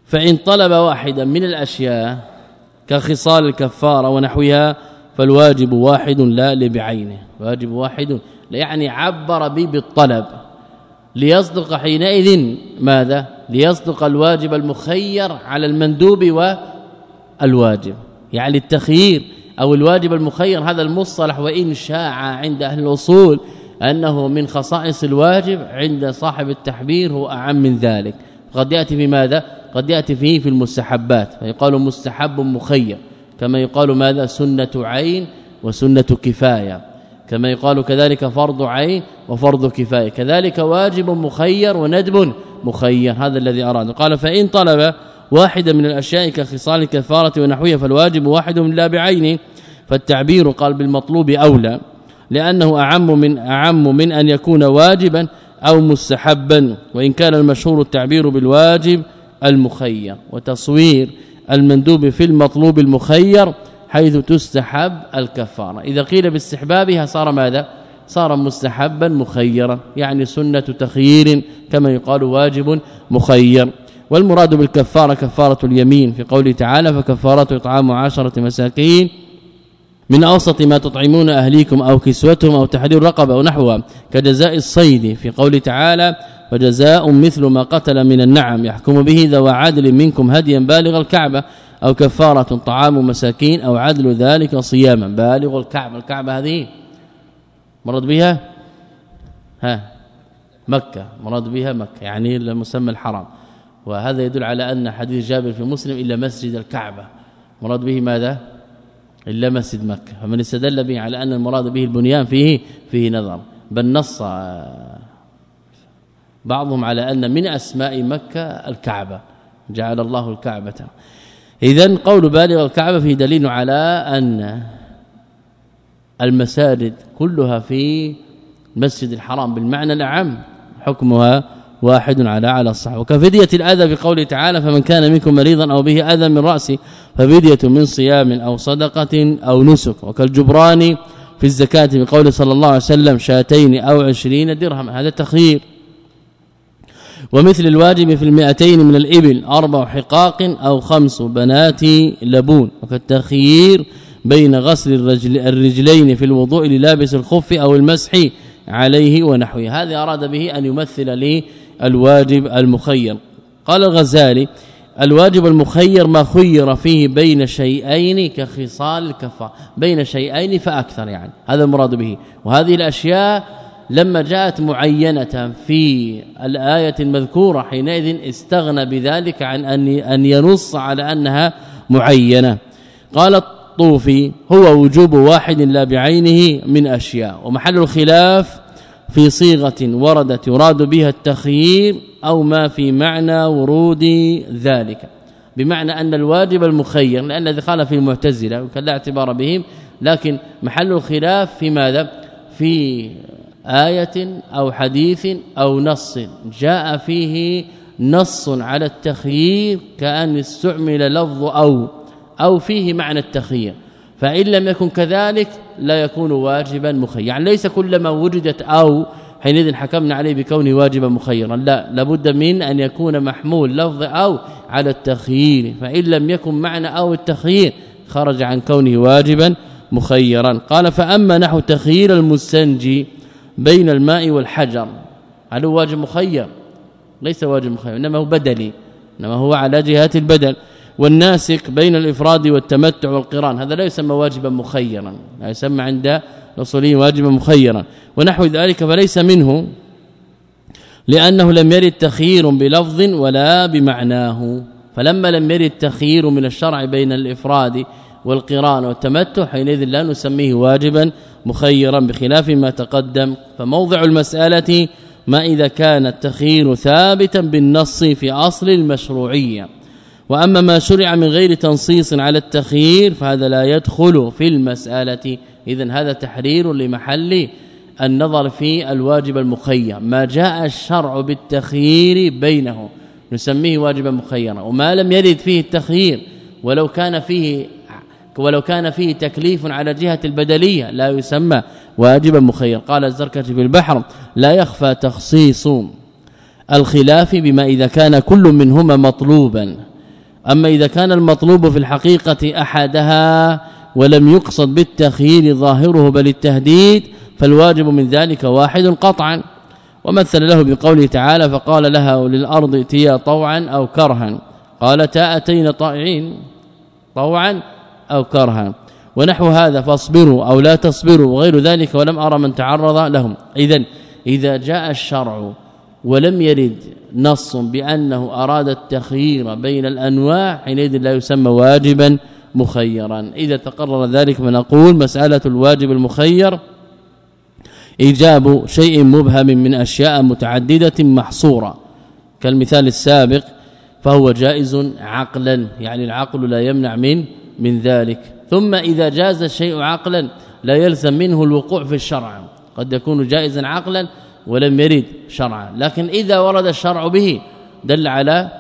فإن طلب واحدا من الأشياء كخصال الكفارة ونحوها فالواجب واحد لا لبعينه. واجب واحد يعني عبر به بالطلب. ليصدق حينئذ ماذا؟ ليصدق الواجب المخير على المندوب والواجب. يعني التخيير أو الواجب المخير هذا المصطلح وإن شاع عند أهل الأصول أنه من خصائص الواجب عند صاحب التحبير هو أعم من ذلك. قد يأتي بماذا قد يأتي فيه في المستحبات فيقال مستحب مخير كما يقال ماذا؟ سنة عين وسنة كفاية كما يقال كذلك فرض عين وفرض كفاية. كذلك واجب مخير وندب مخير هذا الذي أراد. قال فإن طلب واحدا من الأشياء كخصال الكفارة ونحوها فالواجب واحد لا بعينه فالتعبير قال بالمطلوب أولى. لأنه أعم من أعم من أن يكون واجبا أو مستحبا وإن كان المشهور التعبير بالواجب المخير وتصوير المندوب في المطلوب المخير حيث تستحب الكفارة. إذا قيل باستحبابها صار ماذا؟ صار مستحبا مخيرا يعني سنة تخيير كما يقال واجب مخير. والمراد بالكفارة كفارة اليمين في قوله تعالى فكفارته إطعام عشرة مساكين من أوسط ما تطعمون أهليكم أو كسوتهم أو تحرير رقبة أو نحوها كجزاء الصيد في قوله تعالى فجزاء مثل ما قتل من النعم يحكم به ذو عدل منكم هديا بالغ الكعبة أو كفارة طعام مساكين أو عدل ذلك صياما. بالغ الكعبة الكعبة هذه مراد بها؟ ها مكة مراد بها مكة يعني المسمى الحرام. وهذا يدل على أن حديث جابر في مسلم إلا مسجد الكعبة. مراد به ماذا؟ إلا مسجد مكة. فمن استدل به على أن المراد به البنيان فيه فيه نظر. بل نص بعضهم على أن من أسماء مكة الكعبة. جعل الله الكعبة. اذا قول بالغ الكعبة فيه دليل على أن المساجد كلها في المسجد الحرام. بالمعنى الاعم حكمها واحد على على الصح. وكفدية الأذى بقوله تعالى فمن كان منكم مريضا أو به أذى من رأسه ففدية من صيام أو صدقة أو نسك. وكالجبران في الزكاة بقول صلى الله عليه وسلم شاتين أو عشرين درهم هذا تخيير. ومثل الواجب في المئتين من الإبل أربع حقاق أو خمس بنات لبون. وكالتخيير بين غسل الرجل الرجلين في الوضوء للابس الخف أو المسح عليه ونحوه. هذا أراد به أن يمثل لي الواجب المخير. قال الغزالي الواجب المخير ما خير فيه بين شيئين كخصال الكفار بين شيئين فأكثر يعني. هذا المراد به. وهذه الأشياء لما جاءت معينة في الآية المذكورة حينئذ استغنى بذلك عن أن أن ينص على أنها معينة. قال الطوفي هو وجوب واحد لا بعينه من أشياء. ومحل الخلاف في صيغة وردت يراد بها التخيير أو ما في معنى ورود ذلك. بمعنى أن الواجب المخير لأن الذي قال في المعتزلة وكان لا اعتبار بهم لكن محل الخلاف في ماذا؟ في آية أو حديث أو نص. جاء فيه نص على التخيير كأن استعمل لفظ أو أو فيه معنى التخيير. فإن لم يكن كذلك لا يكون واجبا مخيرا. يعني ليس كلما وجدت أو حينئذ حكمنا عليه بكونه واجبا مخيرا. لا لابد من أن يكون محمول لفظ أو على التخيير. فإن لم يكن معنى أو التخيير خرج عن كونه واجبا مخيرا. قال فأما نحو تخيير المستنجي بين الماء والحجر هل هو واجب مخير؟ ليس واجب مخير إنما هو بدلي إنما هو على جهات البدل. والناسك بين الإفراد والتمتع والقران. هذا لا يسمى واجبا مخيرا. لا يسمى عند الأصوليين واجبا مخيرا. ونحو ذلك فليس منه لأنه لم يرد تخيير بلفظ ولا بمعناه. فلما لم يرد تخيير من الشرع بين الإفراد والقران والتمتع حينئذ لا نسميه واجبا مخيرا بخلاف ما تقدم. فموضع المسألة ما إذا كان التخيير ثابتا بالنص في أصل المشروعية. وأما ما شرع من غير تنصيص على التخيير فهذا لا يدخل في المسألة. اذا هذا تحرير لمحل النظر في الواجب المخير. ما جاء الشرع بالتخيير بينه نسميه واجبا مخيرا. وما لم يرد فيه التخيير ولو كان فيه ولو كان فيه تكليف على جهة البدلية لا يسمى واجبا مخير قال الزركشي في البحر لا يخفى تخصيص الخلاف بما إذا كان كل منهما مطلوبا. أما إذا كان المطلوب في الحقيقة أحدها ولم يقصد بالتخيير ظاهره بل التهديد فالواجب من ذلك واحد قطعا. ومثل له بقوله تعالى فقال لها وللارض ائتيا طوعا أو كرها. قالتا أتينا طائعين طوعا أو كرها. ونحو هذا فاصبروا أو لا تصبروا وغير ذلك ولم أرى من تعرض لهم. اذا إذا جاء الشرع ولم يرد نص بأنه أراد التخيير بين الأنواع حينئذ لا يسمى واجبا مخيرا. إذا تقرر ذلك فنقول مسألة الواجب المخير إيجاب شيء مبهم من أشياء متعددة محصورة. كالمثال السابق فهو جائز عقلا يعني العقل لا يمنع من من ذلك. ثم إذا جاز الشيء عقلا لا يلزم منه الوقوع في الشرع. قد يكون جائزا عقلا ولم يرد شرعا. لكن إذا ورد الشرع به دل على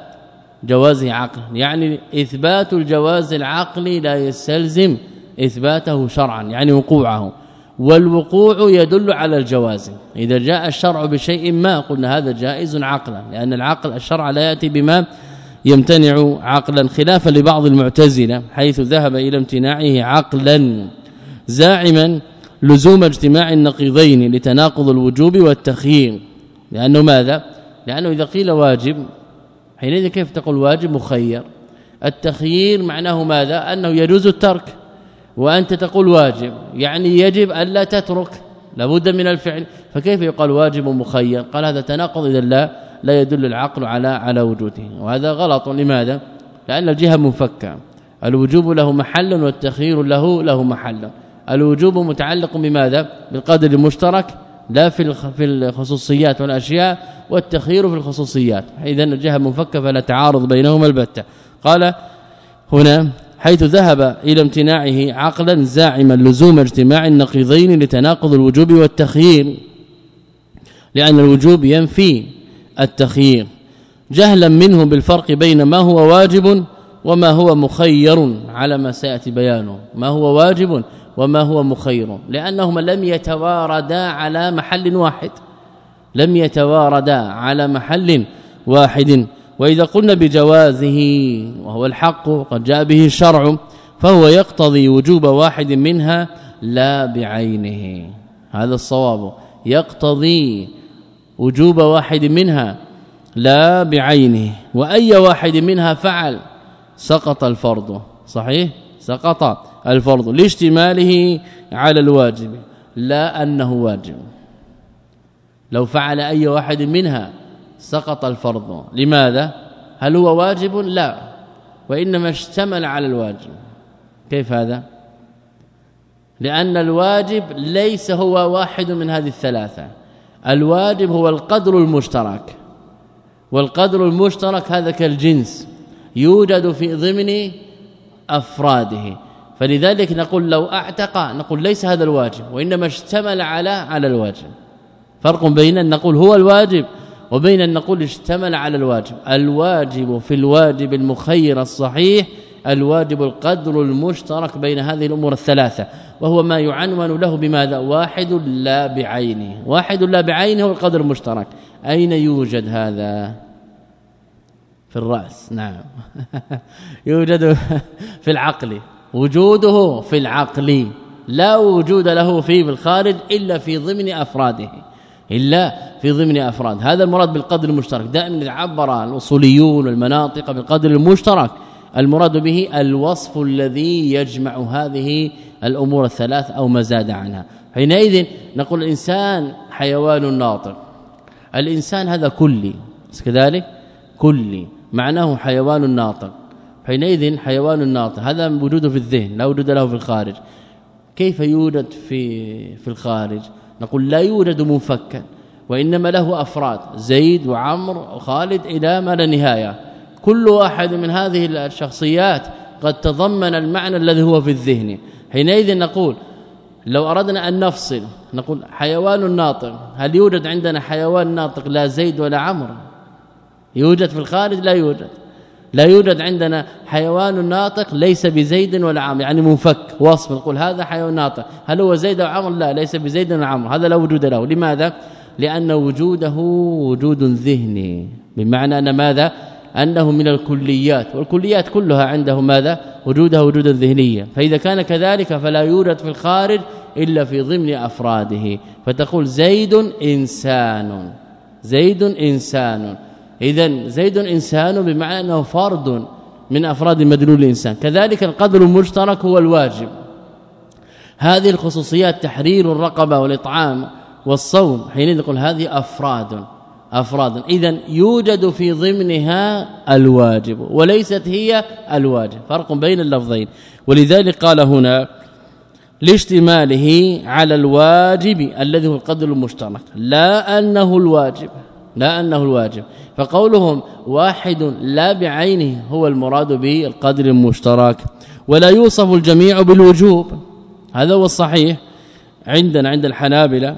جوازه عقلا يعني إثبات الجواز العقلي لا يستلزم إثباته شرعا يعني وقوعه. والوقوع يدل على الجواز. إذا جاء الشرع بشيء ما قلنا هذا جائز عقلا لأن العقل الشرع لا يأتي بما يمتنع عقلا خلافا لبعض المعتزلة حيث ذهب إلى امتناعه عقلا زاعما لزوم اجتماع النقيضين لتناقض الوجوب والتخيير لأنه ماذا؟ لأنه إذا قيل واجب حينئذ كيف تقول واجب؟ مخير. التخيير معناه ماذا؟ أنه يجوز الترك. وأنت تقول واجب يعني يجب الا تترك. لابد من الفعل. فكيف يقال واجب مخير قال هذا تناقض إذا لا لا يدل العقل على على وجوده. وهذا غلط. لماذا؟ لأن الجهة منفكة. الوجوب له محل والتخيير له له محل. الوجوب متعلق بماذا؟ بالقدر المشترك لا في في الخصوصيات والأشياء والتخيير في الخصوصيات. اذا الجهة منفكه فلا تعارض بينهما البتة. قال هنا حيث ذهب إلى امتناعه عقلا زاعما لزوم اجتماع النقيضين لتناقض الوجوب والتخيير لأن الوجوب ينفي التخيير. جهلا منه بالفرق بين ما هو واجب وما هو مخير على ما سيأتي بيانه. ما هو واجب وما هو مخير. لأنهما لم يتواردا على محل واحد. لم يتواردا على محل واحد. وإذا قلنا بجوازه وهو الحق قد جاء به الشرع فهو يقتضي وجوب واحد منها لا بعينه. هذا الصواب. يقتضي وجوب واحد منها لا بعينه. وأي واحد منها فعل سقط الفرض. صحيح؟ سقط. الفرض لاشتماله على الواجب لا أنه واجب. لو فعل أي واحد منها سقط الفرض لماذا؟ هل هو واجب؟ لا. وإنما اشتمل على الواجب. كيف هذا؟ لأن الواجب ليس هو واحد من هذه الثلاثة. الواجب هو القدر المشترك. والقدر المشترك هذا كالجنس يوجد في ضمن أفراده. فلذلك نقول لو أعتق نقول ليس هذا الواجب وإنما اشتمل على على الواجب. فرق بين أن نقول هو الواجب وبين أن نقول اشتمل على الواجب. الواجب في الواجب المخير الصحيح الواجب القدر المشترك بين هذه الأمور الثلاثة وهو ما يعنون له بماذا؟ واحد لا بعينه. واحد لا بعينه هو القدر المشترك. أين يوجد هذا؟ في الرأس. نعم. [LAUGHS] يوجد في العقل. وجوده في العقل لا وجود له في الخارج إلا في ضمن أفراده إلا في ضمن أفراد. هذا المراد بالقدر المشترك. دائما يعبر الأصوليون والمناطق بالقدر المشترك. المراد به الوصف الذي يجمع هذه الأمور الثلاث أو ما زاد عنها. حينئذ نقول الإنسان حيوان ناطق. الإنسان هذا كلي. كذلك كلي. معناه حيوان ناطق. حينئذ حيوان ناطق هذا وجوده في الذهن لا وجود له في الخارج. كيف يوجد في في الخارج؟ نقول لا يوجد منفكا وإنما له أفراد زيد وعمر وخالد إلى ما لا نهاية. كل واحد من هذه الشخصيات قد تضمن المعنى الذي هو في الذهن. حينئذ نقول لو أردنا أن نفصل نقول حيوان ناطق هل يوجد عندنا حيوان ناطق لا زيد ولا عمرو؟ يوجد في الخارج؟ لا يوجد. لا يوجد عندنا حيوان ناطق ليس بزيد ولا عمرو يعني منفك وصف نقول هذا حيوان ناطق. هل هو زيد أو عمرو؟ لا ليس بزيد ولا عمرو هذا لا وجود له. لماذا؟ لأن وجوده وجود ذهني. بمعنى أن ماذا؟ أنه من الكليات والكليات كلها عنده ماذا؟ وجودها وجودا ذهنيا فإذا كان كذلك فلا يوجد في الخارج إلا في ضمن أفراده. فتقول زيد إنسان زيد إنسان. اذا زيد إنسان بمعنى أنه فرد من أفراد مدلول الإنسان. كذلك القدر المشترك هو الواجب. هذه الخصوصيات تحرير الرقبة والإطعام والصوم حين نقول هذه أفراد افرادا اذا يوجد في ضمنها الواجب وليست هي الواجب. فرق بين اللفظين. ولذلك قال هنا لاشتماله على الواجب الذي هو القدر المشترك لا أنه الواجب. لا أنه الواجب. فقولهم واحد لا بعينه هو المراد به القدر المشترك ولا يوصف الجميع بالوجوب. هذا هو الصحيح عندنا عند الحنابلة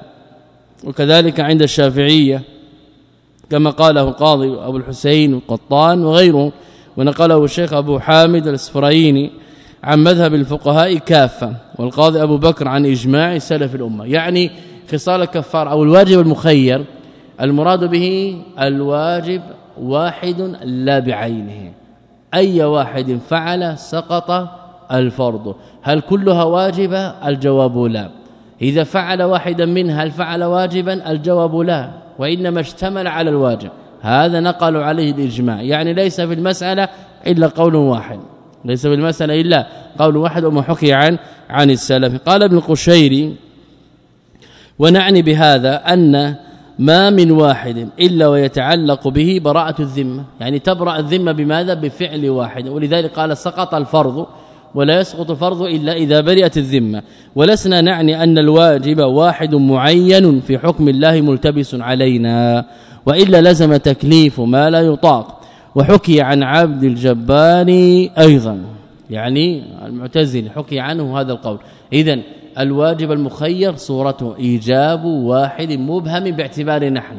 وكذلك عند الشافعية كما قاله القاضي أبو الحسين القطان وغيره ونقله الشيخ أبو حامد الاسفرايني عن مذهب الفقهاء كافة والقاضي أبو بكر عن إجماع سلف الأمة. يعني خصال الكفار أو الواجب المخير المراد به الواجب واحد لا بعينه. أي واحد فعل سقط الفرض. هل كلها واجبة؟ الجواب لا. إذا فعل واحدا منها هل فعل واجبا؟ الجواب لا. وإنما اشتمل على الواجب. هذا نقل عليه الإجماع. يعني ليس في المسألة إلا قول واحد. ليس في المسألة إلا قول واحد وما حكي عن عن السلف. قال ابن القشيري ونعني بهذا أن ما من واحد إلا ويتعلق به براءة الذمة. يعني تبرأ الذمة بماذا؟ بفعل واحد. ولذلك قال سقط الفرض ولا يسقط الفرض إلا إذا برئت الذمة. ولسنا نعني أن الواجب واحد معين في حكم الله ملتبس علينا. وإلا لزم تكليف ما لا يطاق. وحكي عن عبد الجبار أيضا. يعني المعتزل حكي عنه هذا القول. اذا الواجب المخير صورته. إيجاب واحد مبهم باعتبار نحن.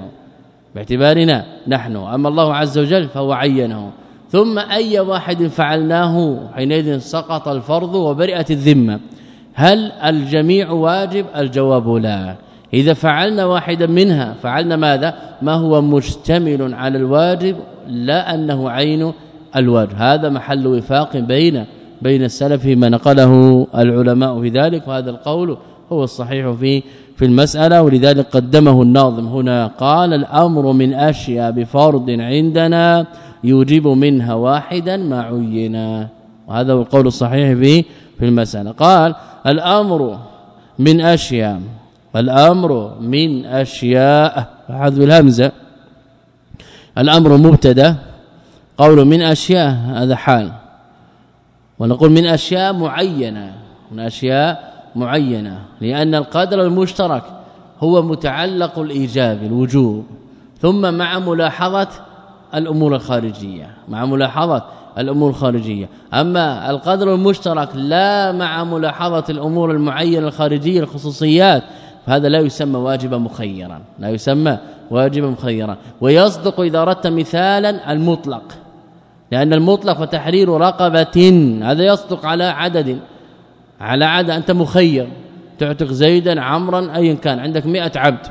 باعتبارنا نحن. أما الله عز وجل فهو عينه. ثم أي واحد فعلناه؟ حينئذ سقط الفرض وبرئت الذمة. هل الجميع واجب؟ الجواب لا. إذا فعلنا واحدا منها فعلنا ماذا؟ ما هو مشتمل على الواجب لا أنه عين الواجب. هذا محل وفاق بين بين السلف ما نقله العلماء في ذلك وهذا القول هو الصحيح في في المسألة. ولذلك قدمه الناظم هنا قال الأمر من أشياء بفرض عندنا يوجب منها واحدا ما عينا وهذا هو القول الصحيح في في المسألة. قال الأمر من أشياء الأمر من أشياء حذف الهمزه الأمر مبتدا قول من أشياء هذا حال. ونقول من أشياء معينة من أشياء معينة لأن القدر المشترك هو متعلق الايجاب الوجوب ثم مع ملاحظة الأمور الخارجية مع ملاحظة الأمور الخارجية. أما القدر المشترك لا مع ملاحظة الأمور المعينة الخارجية الخصوصيات فهذا لا يسمى واجبا مخيرا لا يسمى واجبا مخيرا. ويصدق إذا أردت مثالا المطلق. لأن المطلق وتحرير رقبة هذا يصدق على عدد على عدد أنت مخير. تعتق زيدا عمرا ايا كان. عندك 100 عبد.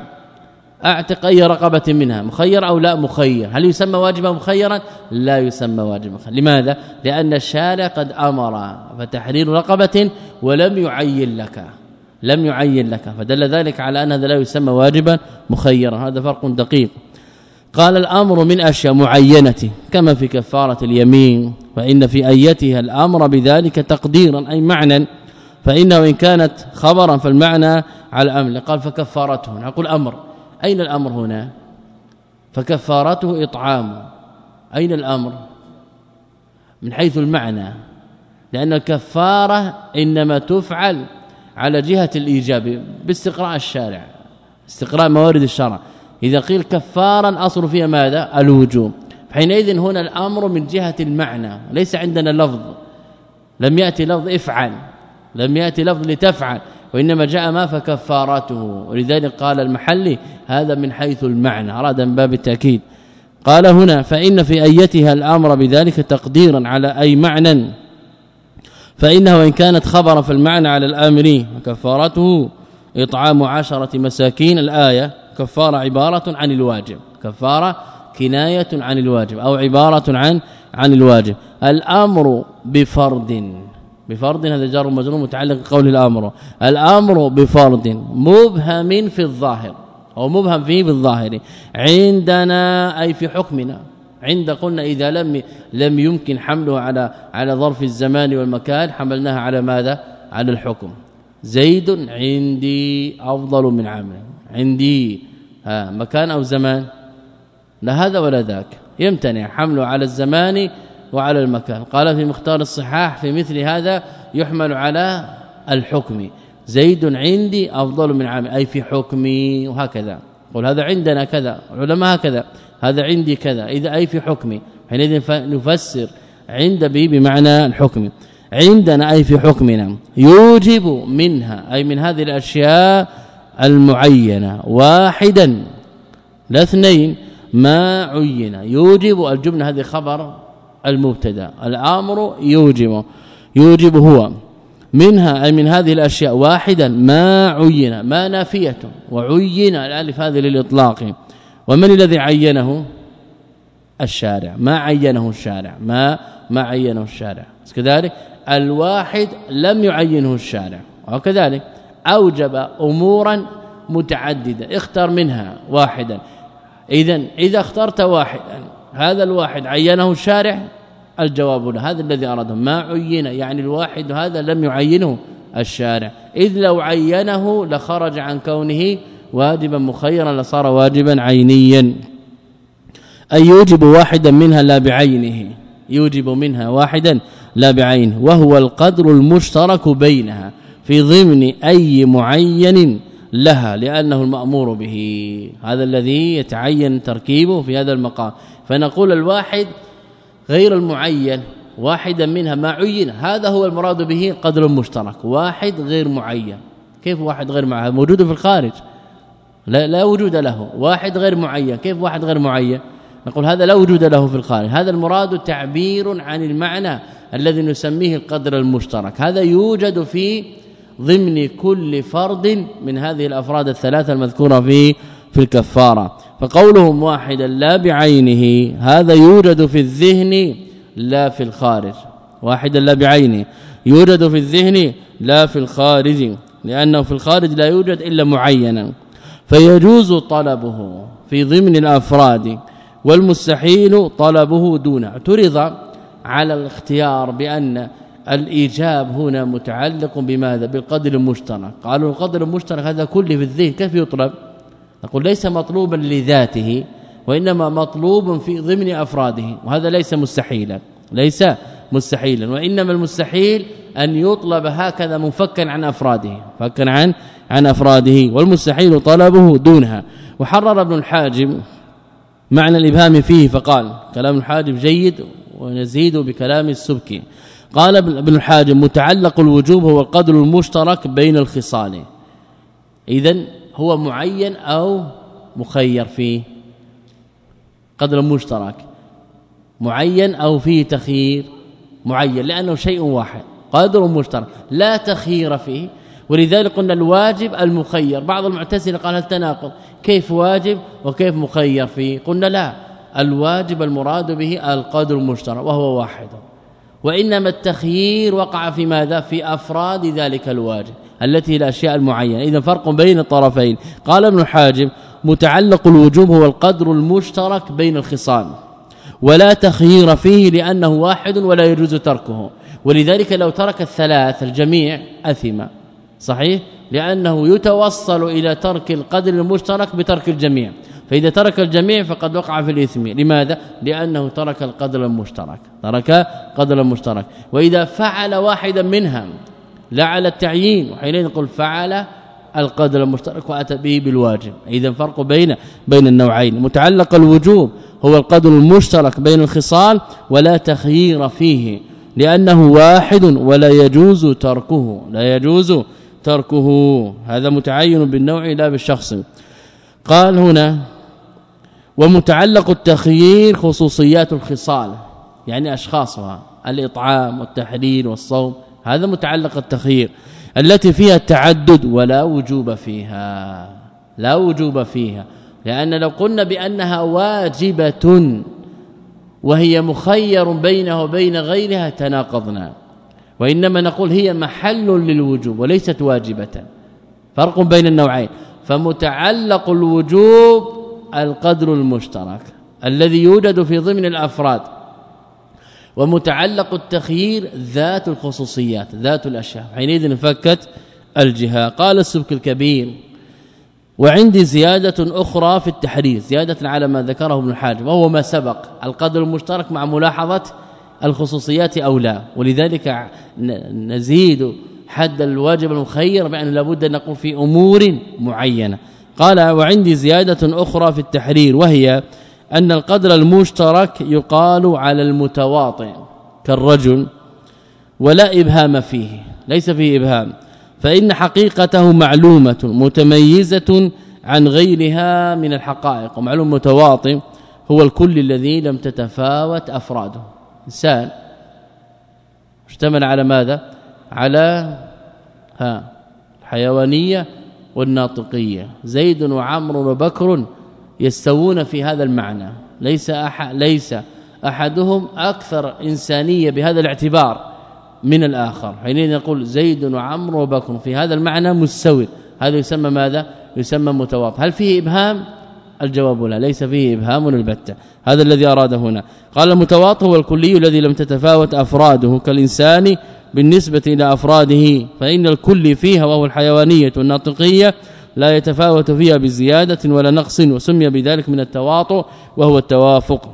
أعتق أي رقبة منها مخير أو لا مخير. هل يسمى واجبا مخيرا؟ لا يسمى واجبا مخيرا. لماذا؟ لأن الشارع قد أمر فتحرير رقبة ولم يعين لك. لم يعين لك. فدل ذلك على أن هذا لا يسمى واجبا مخيرا. هذا فرق دقيق. قال الأمر من أشياء معينة كما في كفارة اليمين فإن في أيتها الأمر بذلك تقديرا أي معنى فإنه إن كانت خبرا فالمعنى على الأمر. قال فكفارته نقول أمر. أين الأمر هنا؟ فكفارته إطعام. أين الأمر؟ من حيث المعنى لأن الكفارة إنما تفعل على جهة الإيجاب باستقراء الشارع استقراء موارد الشرع. إذا قيل كفارا أصل فيها ماذا؟ الوجوب. حينئذ هنا الأمر من جهة المعنى ليس عندنا لفظ. لم يأتي لفظ افعل. لم يأتي لفظ لتفعل. وإنما جاء ما فكفارته ولذلك قال المحلي هذا من حيث المعنى أراد من باب التأكيد. قال هنا فإن في أيتها الأمر بذلك تقديرا على أي معنى. فإنه وان كانت خبرا فالمعنى على الامر وكفارته إطعام عشرة مساكين الآية. كفارة عبارة عن الواجب. كفارة كناية عن الواجب أو عبارة عن عن الواجب. الأمر بفرض بفرض هذا جار مجرور متعلق بقول الأمر. الأمر بفرض مبهم في الظاهر. أو مبهم فيه بالظاهر عندنا أي في حكمنا. عند قلنا إذا لم لم يمكن حمله على على ظرف الزمان والمكان حملناها على ماذا؟ على الحكم. زيد عندي أفضل من عمرو عندي ها مكان أو زمان؟ لا هذا ولا ذاك. يمتنع حمله على الزمان وعلى المكان. قال في مختار الصحاح في مثل هذا يحمل على الحكم. زيد عندي أفضل من عام أي في حكمي وهكذا. قل هذا عندنا كذا علماء هكذا. هذا عندي كذا إذا أي في حكمي. حينئذ نفسر عند به بمعنى الحكم. عندنا أي في حكمنا يوجب منها أي من هذه الأشياء المعينة. واحدا. لا اثنين ما عين يوجب الجمله هذه خبر المبتدأ. الأمر يوجب. يوجب هو منها أي من هذه الأشياء. واحدا ما عين ما نافية. وعين الألف هذه للإطلاق. ومن الذي عينه؟ الشارع. ما عينه الشارع؟ ما ما عينه الشارع. كذلك الواحد لم يعينه الشارع. وكذلك أوجب أمورا متعددة اختر منها واحدا. اذا إذا اخترت واحدا هذا الواحد عينه الشارع؟ الجواب له هذا الذي اراده ما عين يعني الواحد هذا لم يعينه الشارع. إذ لو عينه لخرج عن كونه واجبا مخيرا لصار واجبا عينيا. أي يوجب واحدا منها لا بعينه؟ يوجب منها واحدا لا بعينه. وهو القدر المشترك بينها. في ضمن أي معين لها لأنه المأمور به. هذا الذي يتعين تركيبه في هذا المقام. فنقول الواحد غير المعين واحدا منها ما عين هذا هو المراد به قدر مشترك. واحد غير معين. كيف واحد غير معين؟ موجود في الخارج. لا لا وجود له. واحد غير معين. كيف واحد غير معين؟ نقول هذا لا وجود له في الخارج. هذا المراد تعبير عن المعنى الذي نسميه القدر المشترك. هذا يوجد في ضمن كل فرد من هذه الأفراد الثلاثة المذكورة في في الكفارة. فقولهم واحدا لا بعينه هذا يوجد في الذهن لا في الخارج. واحدا لا بعينه يوجد في الذهن لا في الخارج لأنه في الخارج لا يوجد إلا معينا. فيجوز طلبه في ضمن الأفراد والمستحيل طلبه دون اعترض على الاختيار بأن الإيجاب هنا متعلق بماذا؟ بالقدر المشترك. قالوا القدر المشترك هذا كله في الذهن كيف يطلب؟ نقول ليس مطلوبا لذاته وإنما مطلوب في ضمن أفراده وهذا ليس مستحيلا ليس مستحيلا وإنما المستحيل أن يطلب هكذا منفكا عن أفراده فكا عن عن أفراده والمستحيل طلبه دونها. وحرر ابن الحاجب معنى الإبهام فيه فقال كلام الحاجب جيد ونزيد بكلام السبكي. قال ابن الحاجب متعلق الوجوب هو القدر المشترك بين الخصال. اذا هو معين أو مخير فيه. قدر مشترك معين أو فيه تخيير. معين لأنه شيء واحد. قدر مشترك لا تخيير فيه. ولذلك قلنا الواجب المخير. بعض المعتزلة قال هل تناقض؟ كيف واجب وكيف مخير فيه؟ قلنا لا. الواجب المراد به القدر المشترك وهو واحد. وإنما التخيير وقع في ماذا في أفراد ذلك الواجب التي الأشياء المعينة. إذا فرق بين الطرفين. قال ابن حاجب متعلق الوجوب هو القدر المشترك بين الخصام. ولا تخيير فيه لأنه واحد ولا يجوز تركه. ولذلك لو ترك الثلاث الجميع أثم. صحيح؟ لأنه يتوصل إلى ترك القدر المشترك بترك الجميع. فإذا ترك الجميع فقد وقع في الإثم. لماذا؟ لأنه ترك القدر المشترك. ترك قدر المشترك وإذا فعل واحدا منها لا على التعيين. وحينئذ نقول فعل القدر المشترك وأتى به بالواجب. إذا فرق بين بين النوعين. متعلق الوجوب هو القدر المشترك بين الخصال ولا تخيير فيه. لأنه واحد ولا يجوز تركه. لا يجوز تركه. هذا متعين بالنوع لا بالشخص. قال هنا ومتعلق التخيير خصوصيات الخصال يعني أشخاصها الإطعام والتحليل والصوم هذا متعلق التخيير التي فيها التعدد ولا وجوب فيها لا وجوب فيها لأن لو قلنا بأنها واجبة وهي مخير بينه وبين غيرها تناقضنا وإنما نقول هي محل للوجوب وليست واجبة فرق بين النوعين فمتعلق الوجوب القدر المشترك الذي يوجد في ضمن الأفراد ومتعلق التخيير ذات الخصوصيات ذات الأشياء. حينئذ انفكت الجهة. قال السبك الكبير وعندي زيادة أخرى في التحرير زيادة على ما ذكره ابن حاجب وهو ما سبق. القدر المشترك مع ملاحظة الخصوصيات أو لا. ولذلك نزيد حد الواجب المخير بأن لابد أن نقول في أمور معينة. قال وعندي زيادة أخرى في التحرير وهي أن القدر المشترك يقال على المتواطئ كالرجل ولا إبهام فيه ليس فيه إبهام فإن حقيقته معلومة متميزة عن غيرها من الحقائق. ومعلوم متواطئ هو الكل الذي لم تتفاوت أفراده. إنسان اشتمل على ماذا؟ على ها الحيوانية والناطقية. زيد وعمر وبكر يستوون في هذا المعنى. ليس أحد ليس أحدهم أكثر إنسانية بهذا الاعتبار من الآخر. حينئذ نقول زيد وعمر وبكر في هذا المعنى مستوي. هذا يسمى ماذا؟ يسمى متواطئ. هل فيه إبهام؟ الجواب لا. ليس فيه إبهام البتة. هذا الذي اراد هنا. قال المتواطئ هو الكلي الذي لم تتفاوت أفراده. كالإنسان بالنسبة إلى أفراده فإن الكل فيها وهو الحيوانية والناطقيه لا يتفاوت فيها بزيادة ولا نقص وسمي بذلك من التواطؤ وهو التوافق.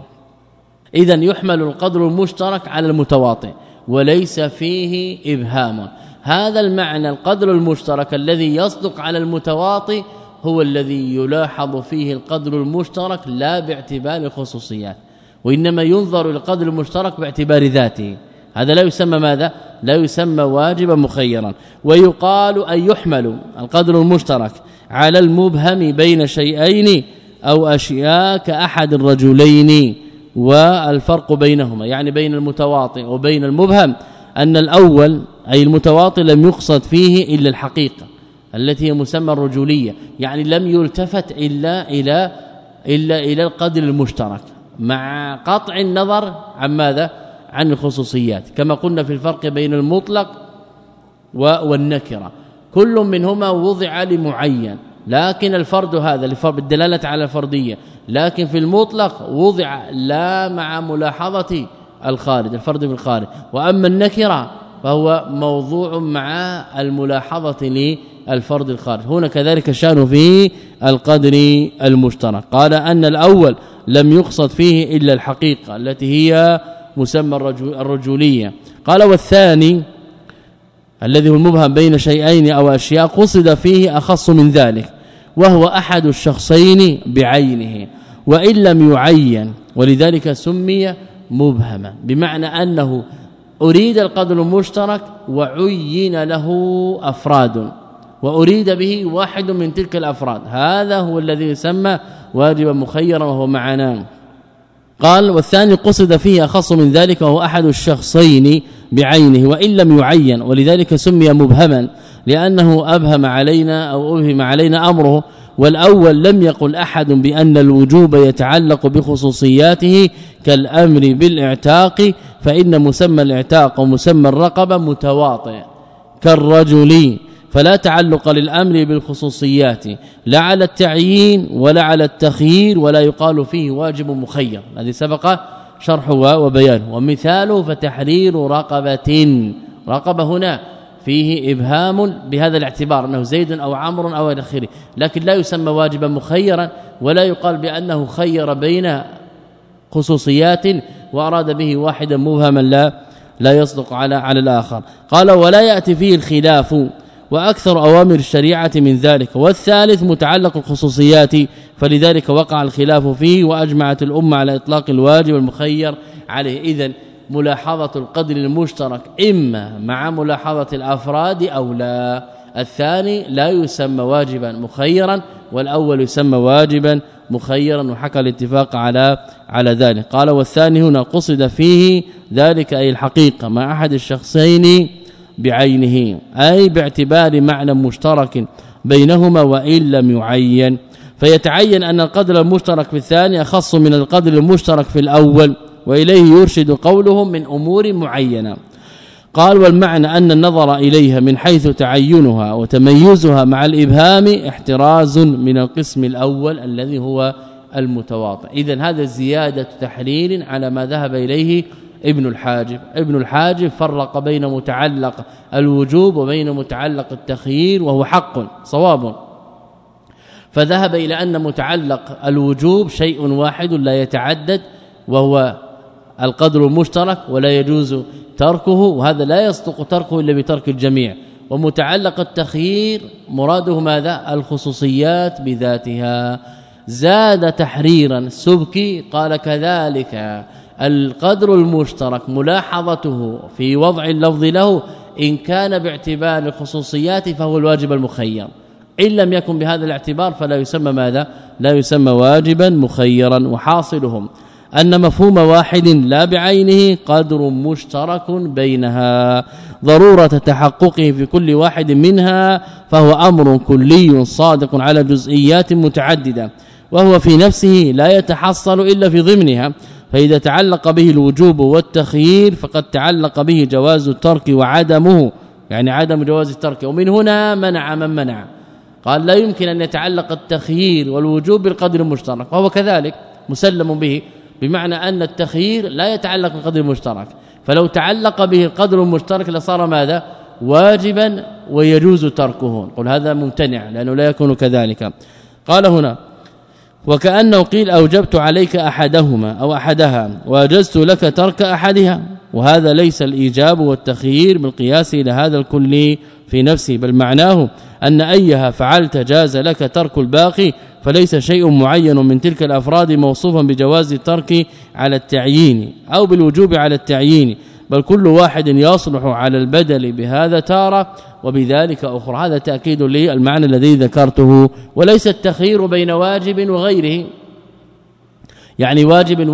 اذا يحمل القدر المشترك على المتواطئ وليس فيه إبهام. هذا المعنى القدر المشترك الذي يصدق على المتواطئ هو الذي يلاحظ فيه القدر المشترك لا باعتبار الخصوصيات وإنما ينظر القدر المشترك باعتبار ذاته. هذا لا يسمى ماذا؟ لا يسمى واجبا مخيرا. ويقال أن يحمل القدر المشترك على المبهم بين شيئين أو أشياء كأحد الرجلين والفرق بينهما يعني بين المتواطئ وبين المبهم أن الأول أي المتواطئ لم يقصد فيه إلا الحقيقة التي هي مسمى الرجولية يعني لم يلتفت إلا إلى إلا إلى القدر المشترك مع قطع النظر عن ماذا؟ عن الخصوصيات كما قلنا في الفرق بين المطلق والنكرة. كل منهما وضع لمعين لكن الفرد هذا بالدلاله على الفردية لكن في المطلق وضع لا مع ملاحظة الخارج الفرد بالخارج وأما النكرة فهو موضوع مع الملاحظة للفرد الخارج. هنا كذلك الشأن في القدر المشترك. قال أن الأول لم يقصد فيه إلا الحقيقة التي هي مسمى الرجولية. قال والثاني الذي هو المبهم بين شيئين أو أشياء قصد فيه أخص من ذلك وهو أحد الشخصين بعينه وإن لم يعين ولذلك سمي مبهما بمعنى أنه أريد القدر المشترك وعين له أفراد وأريد به واحد من تلك الأفراد. هذا هو الذي يسمى واجبا مخيرا وهو معناه قال والثاني قصد فيه أخص من ذلك وهو أحد الشخصين بعينه وإن لم يعين ولذلك سمي مبهما لأنه أبهم علينا أو أبهم علينا أمره والأول لم يقل أحد بأن الوجوب يتعلق بخصوصياته كالأمر بالإعتاق فإن مسمى الإعتاق ومسمى الرقبة متواطئ كالرجل فلا تعلق للأمر بالخصوصيات لا على التعيين ولا على التخيير ولا يقال فيه واجب مخير. الذي سبق شرحه وبيانه. ومثاله فتحرير رقبة رقبة هنا فيه إبهام بهذا الاعتبار أنه زيد أو عمرو أو إلى اخره لكن لا يسمى واجبا مخيرا ولا يقال بأنه خير بين خصوصيات وأراد به واحدا مبهما لا لا يصدق على على الآخر. قال ولا يأتي فيه الخلاف وأكثر أوامر الشريعة من ذلك. والثالث متعلق الخصوصيات فلذلك وقع الخلاف فيه وأجمعت الأمة على إطلاق الواجب المخير عليه. اذا ملاحظة القدر المشترك إما مع ملاحظة الأفراد أو لا. الثاني لا يسمى واجبا مخيرا والأول يسمى واجبا مخيرا وحكى الاتفاق على على ذلك. قال والثاني هنا قصد فيه ذلك أي الحقيقة مع أحد الشخصين بعينه أي باعتبار معنى مشترك بينهما وإن لم يعين. فيتعين أن القدر المشترك في الثاني أخص من القدر المشترك في الأول وإليه يرشد قولهم من أمور معينة. قال والمعنى أن النظر إليها من حيث تعينها وتميزها مع الإبهام احتراز من القسم الأول الذي هو المتواطئ اذا هذا زيادة تحرير على ما ذهب إليه ابن الحاجب. ابن الحاجب فرق بين متعلق الوجوب وبين متعلق التخيير وهو حق صواب. فذهب إلى أن متعلق الوجوب شيء واحد لا يتعدد وهو القدر المشترك ولا يجوز تركه وهذا لا يصدق تركه إلا بترك الجميع. ومتعلق التخيير مراده ماذا؟ الخصوصيات بذاتها. زاد تحريرا سبكي قال كذلك. القدر المشترك ملاحظته في وضع اللفظ له إن كان باعتبار الخصوصيات فهو الواجب المخير. إن لم يكن بهذا الاعتبار فلا يسمى ماذا؟ لا يسمى واجبا مخيرا وحاصلهم. أن مفهوم واحد لا بعينه قدر مشترك بينها. ضرورة تحققه في كل واحد منها فهو أمر كلي صادق على جزئيات متعددة وهو في نفسه لا يتحصل إلا في ضمنها. فإذا تعلق به الوجوب والتخيير فقد تعلق به جواز الترك وعدمه يعني عدم جواز الترك. ومن هنا منع من منع. قال لا يمكن أن يتعلق التخيير والوجوب بالقدر المشترك وهو كذلك مسلم به بمعنى أن التخيير لا يتعلق بالقدر المشترك. فلو تعلق به القدر المشترك لصار ماذا؟ واجبا ويجوز تركه. قل هذا ممتنع لأنه لا يكون كذلك. قال هنا وكأنه قيل أوجبت عليك أحدهما أو أحدها وأجزت لك ترك أحدها. وهذا ليس الإيجاب والتخيير بالقياس إلى هذا الكل في نفسه بل معناه أن أيها فعلت جاز لك ترك الباقي فليس شيء معين من تلك الأفراد موصوفا بجواز الترك على التعيين أو بالوجوب على التعيين. بل كل واحد يصلح على البدل بهذا تارة وبذلك أخرى. هذا تأكيد للمعنى الذي ذكرته وليس التخيير بين واجب وغيره. يعني واجب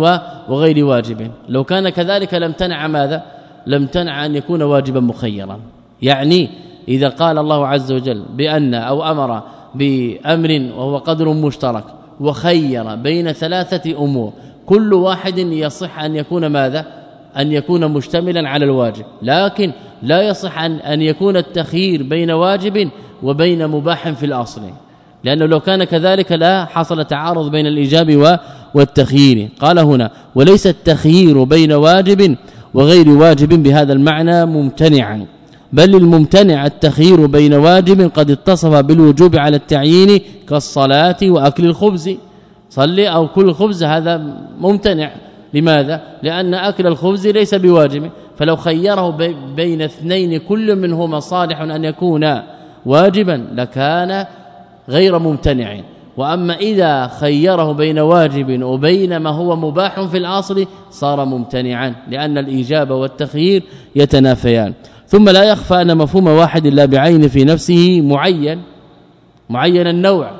وغير واجب. لو كان كذلك لم تنع ماذا؟ لم تنع أن يكون واجبا مخيرا. يعني إذا قال الله عز وجل بأن أو أمر بأمر وهو قدر مشترك وخير بين ثلاثة أمور كل واحد يصح أن يكون ماذا؟ أن يكون مشتملا على الواجب لكن لا يصح أن يكون التخيير بين واجب وبين مباح في الأصل لأنه لو كان كذلك لا حصل تعارض بين الإيجاب والتخيير. قال هنا وليس التخيير بين واجب وغير واجب بهذا المعنى ممتنعا بل الممتنع التخيير بين واجب قد اتصف بالوجوب على التعيين كالصلاة وأكل الخبز. صلي أو كل خبز هذا ممتنع. لماذا؟ لأن أكل الخبز ليس بواجب فلو خيره بين اثنين كل منهما صالح أن يكون واجبا لكان غير ممتنع. وأما إذا خيره بين واجب وبين ما هو مباح في الأصل صار ممتنعا لأن الإيجاب والتخيير يتنافيان. ثم لا يخفى أن مفهوم واحد لا بعين في نفسه معين معين النوع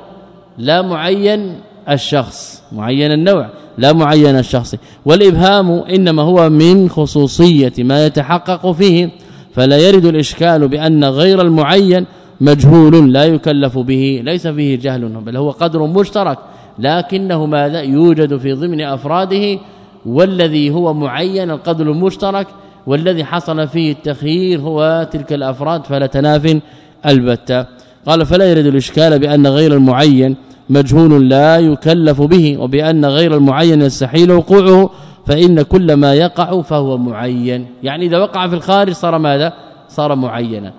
لا معين الشخص معين النوع لا معين الشخص. والإبهام إنما هو من خصوصية ما يتحقق فيه. فلا يرد الإشكال بأن غير المعين مجهول لا يكلف به ليس فيه جهل بل هو قدر مشترك. لكنه ماذا؟ يوجد في ضمن أفراده والذي هو معين القدر المشترك والذي حصل فيه التخيير هو تلك الأفراد فلا تناف البتة. قال فلا يرد الإشكال بأن غير المعين مجهول لا يكلف به وبأن غير المعين يستحيل وقوعه فإن كل ما يقع فهو معين. يعني إذا وقع في الخارج صار ماذا؟ صار معينا.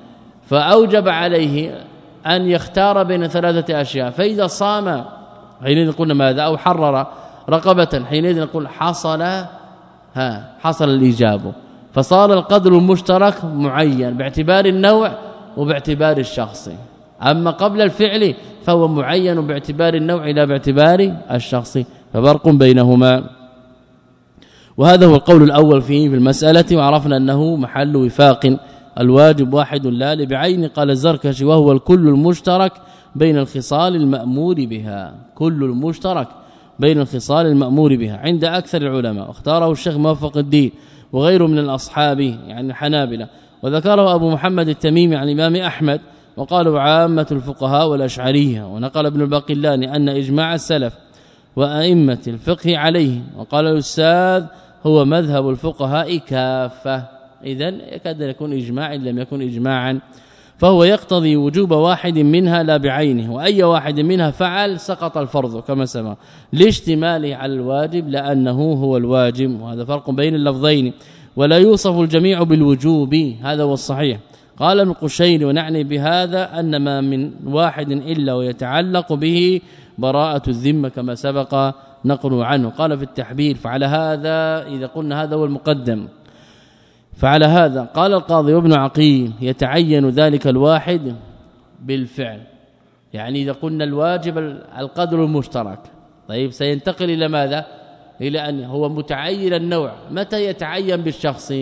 فأوجب عليه أن يختار بين ثلاثة أشياء. فإذا صام حينئذ قلنا ماذا؟ أو حرر رقبة حينئذ نقول حصل ها حصل الاجابه فصار القدر المشترك معين باعتبار النوع وباعتبار الشخص. أما قبل الفعل فهو معين باعتبار النوع لا باعتبار الشخص ففرق بينهما. وهذا هو القول الأول فيه في المسألة وعرفنا أنه محل وفاق. الواجب واحد لا لبعين قال الزركشي وهو الكل المشترك بين الخصال المأمور بها. كل المشترك بين الخصال المأمور بها. عند أكثر العلماء واختاره الشيخ موفق الدين وغيره من الأصحاب يعني الحنابلة وذكره أبو محمد التميمي عن الإمام أحمد وقالوا عامة الفقهاء والأشعرية ونقل ابن الباقلاني أن إجماع السلف وأئمة الفقه عليه وقال الأستاذ هو مذهب الفقهاء كافة. اذا يكاد يكون إجماع لم يكن اجماعا. فهو يقتضي وجوب واحد منها لا بعينه وأي واحد منها فعل سقط الفرض كما سمع لاشتماله على الواجب لأنه هو الواجب وهذا فرق بين اللفظين ولا يوصف الجميع بالوجوب هذا هو الصحيح. قال ابن قشير ونعني بهذا أن ما من واحد إلا ويتعلق به براءة الذمة كما سبق نقل عنه. قال في التحبير فعلى هذا إذا قلنا هذا هو المقدم. فعلى هذا. قال القاضي ابن عقيل يتعين ذلك الواحد بالفعل. يعني إذا قلنا الواجب القدر المشترك. طيب سينتقل إلى ماذا؟ إلى أن هو متعين النوع. متى يتعين بالشخص؟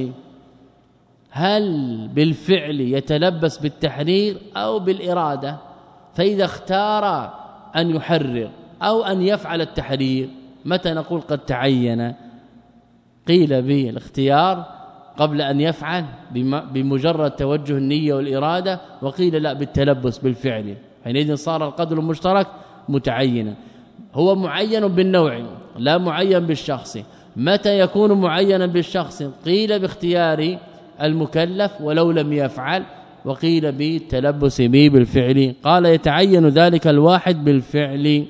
هل بالفعل يتلبس بالتحرير أو بالإرادة؟ فإذا اختار أن يحرر أو أن يفعل التحرير متى نقول قد تعين؟ قيل بالاختيار قبل أن يفعل بمجرد توجه النية والإرادة وقيل لا بالتلبس بالفعل. حينئذ صار القدر المشترك متعينا. هو معين بالنوع لا معين بالشخص. متى يكون معينا بالشخص؟ قيل باختيار المكلف ولو لم يفعل وقيل بالتلبس به بالفعل. قال يتعين ذلك الواحد بالفعل.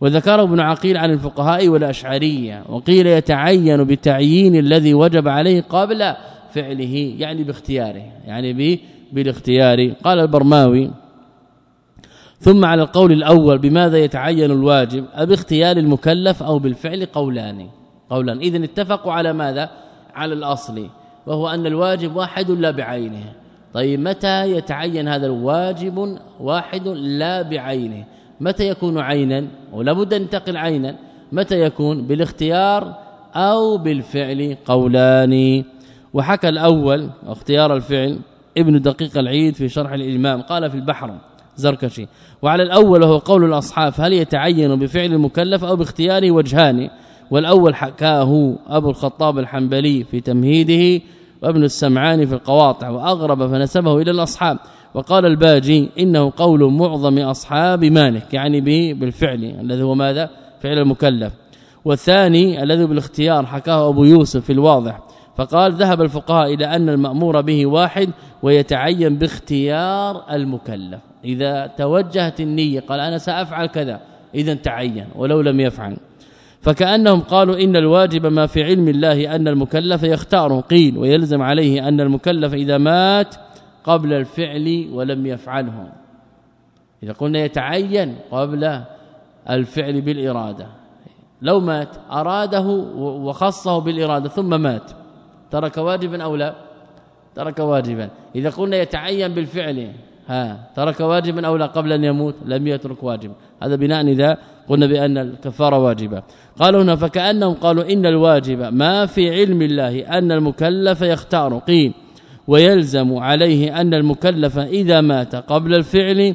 وذكره ابن عقيل عن الفقهاء والأشعرية وقيل يتعين بالتعيين الذي وجب عليه قبل فعله يعني باختياره يعني بالاختيار. قال البرماوي ثم على القول الأول بماذا يتعين الواجب؟ باختيار المكلف أو بالفعل قولان. قولا اذا اتفقوا على ماذا؟ على الأصل. وهو أن الواجب واحد لا بعينه. طيب متى يتعين هذا الواجب واحد لا بعينه؟ متى يكون عينا؟ ولا بد أن ينتقل عينا. متى يكون؟ بالاختيار أو بالفعل قولان. وحكى الأول اختيار الفعل ابن دقيق العيد في شرح الإمام قال في البحر زركشي. وعلى الأول هو قول الأصحاب هل يتعين بفعل المكلف أو باختياره وجهان؟ والأول حكاه أبو الخطاب الحنبلي في تمهيده وابن السمعاني في القواطع وأغرب فنسبه إلى الأصحاب. وقال الباجي إنه قول معظم أصحاب مالك يعني به بالفعل الذي هو ماذا؟ فعل المكلف. والثاني الذي بالاختيار حكاه أبو يوسف في الواضح فقال ذهب الفقهاء إلى أن المأمور به واحد ويتعين باختيار المكلف. إذا توجهت النية قال أنا سأفعل كذا. اذا تعين ولو لم يفعل. فكأنهم قالوا إن الواجب ما في علم الله أن المكلف يختاره. قيل ويلزم عليه أن المكلف إذا مات قبل الفعل ولم يفعله. إذا قلنا يتعين قبل الفعل بالإرادة. لو مات أراده وخصه بالإرادة ثم مات. ترك واجبا أو لا؟ ترك واجبا. إذا قلنا يتعين بالفعل ها ترك واجبا أو لا قبل أن يموت لم يترك واجبا. هذا بناء إذا قلنا بأن الكفارة واجبة. قالوا هنا فكأنهم قالوا إن الواجب ما في علم الله أن المكلف يختار. قيل ويلزم عليه أن المكلف إذا مات قبل الفعل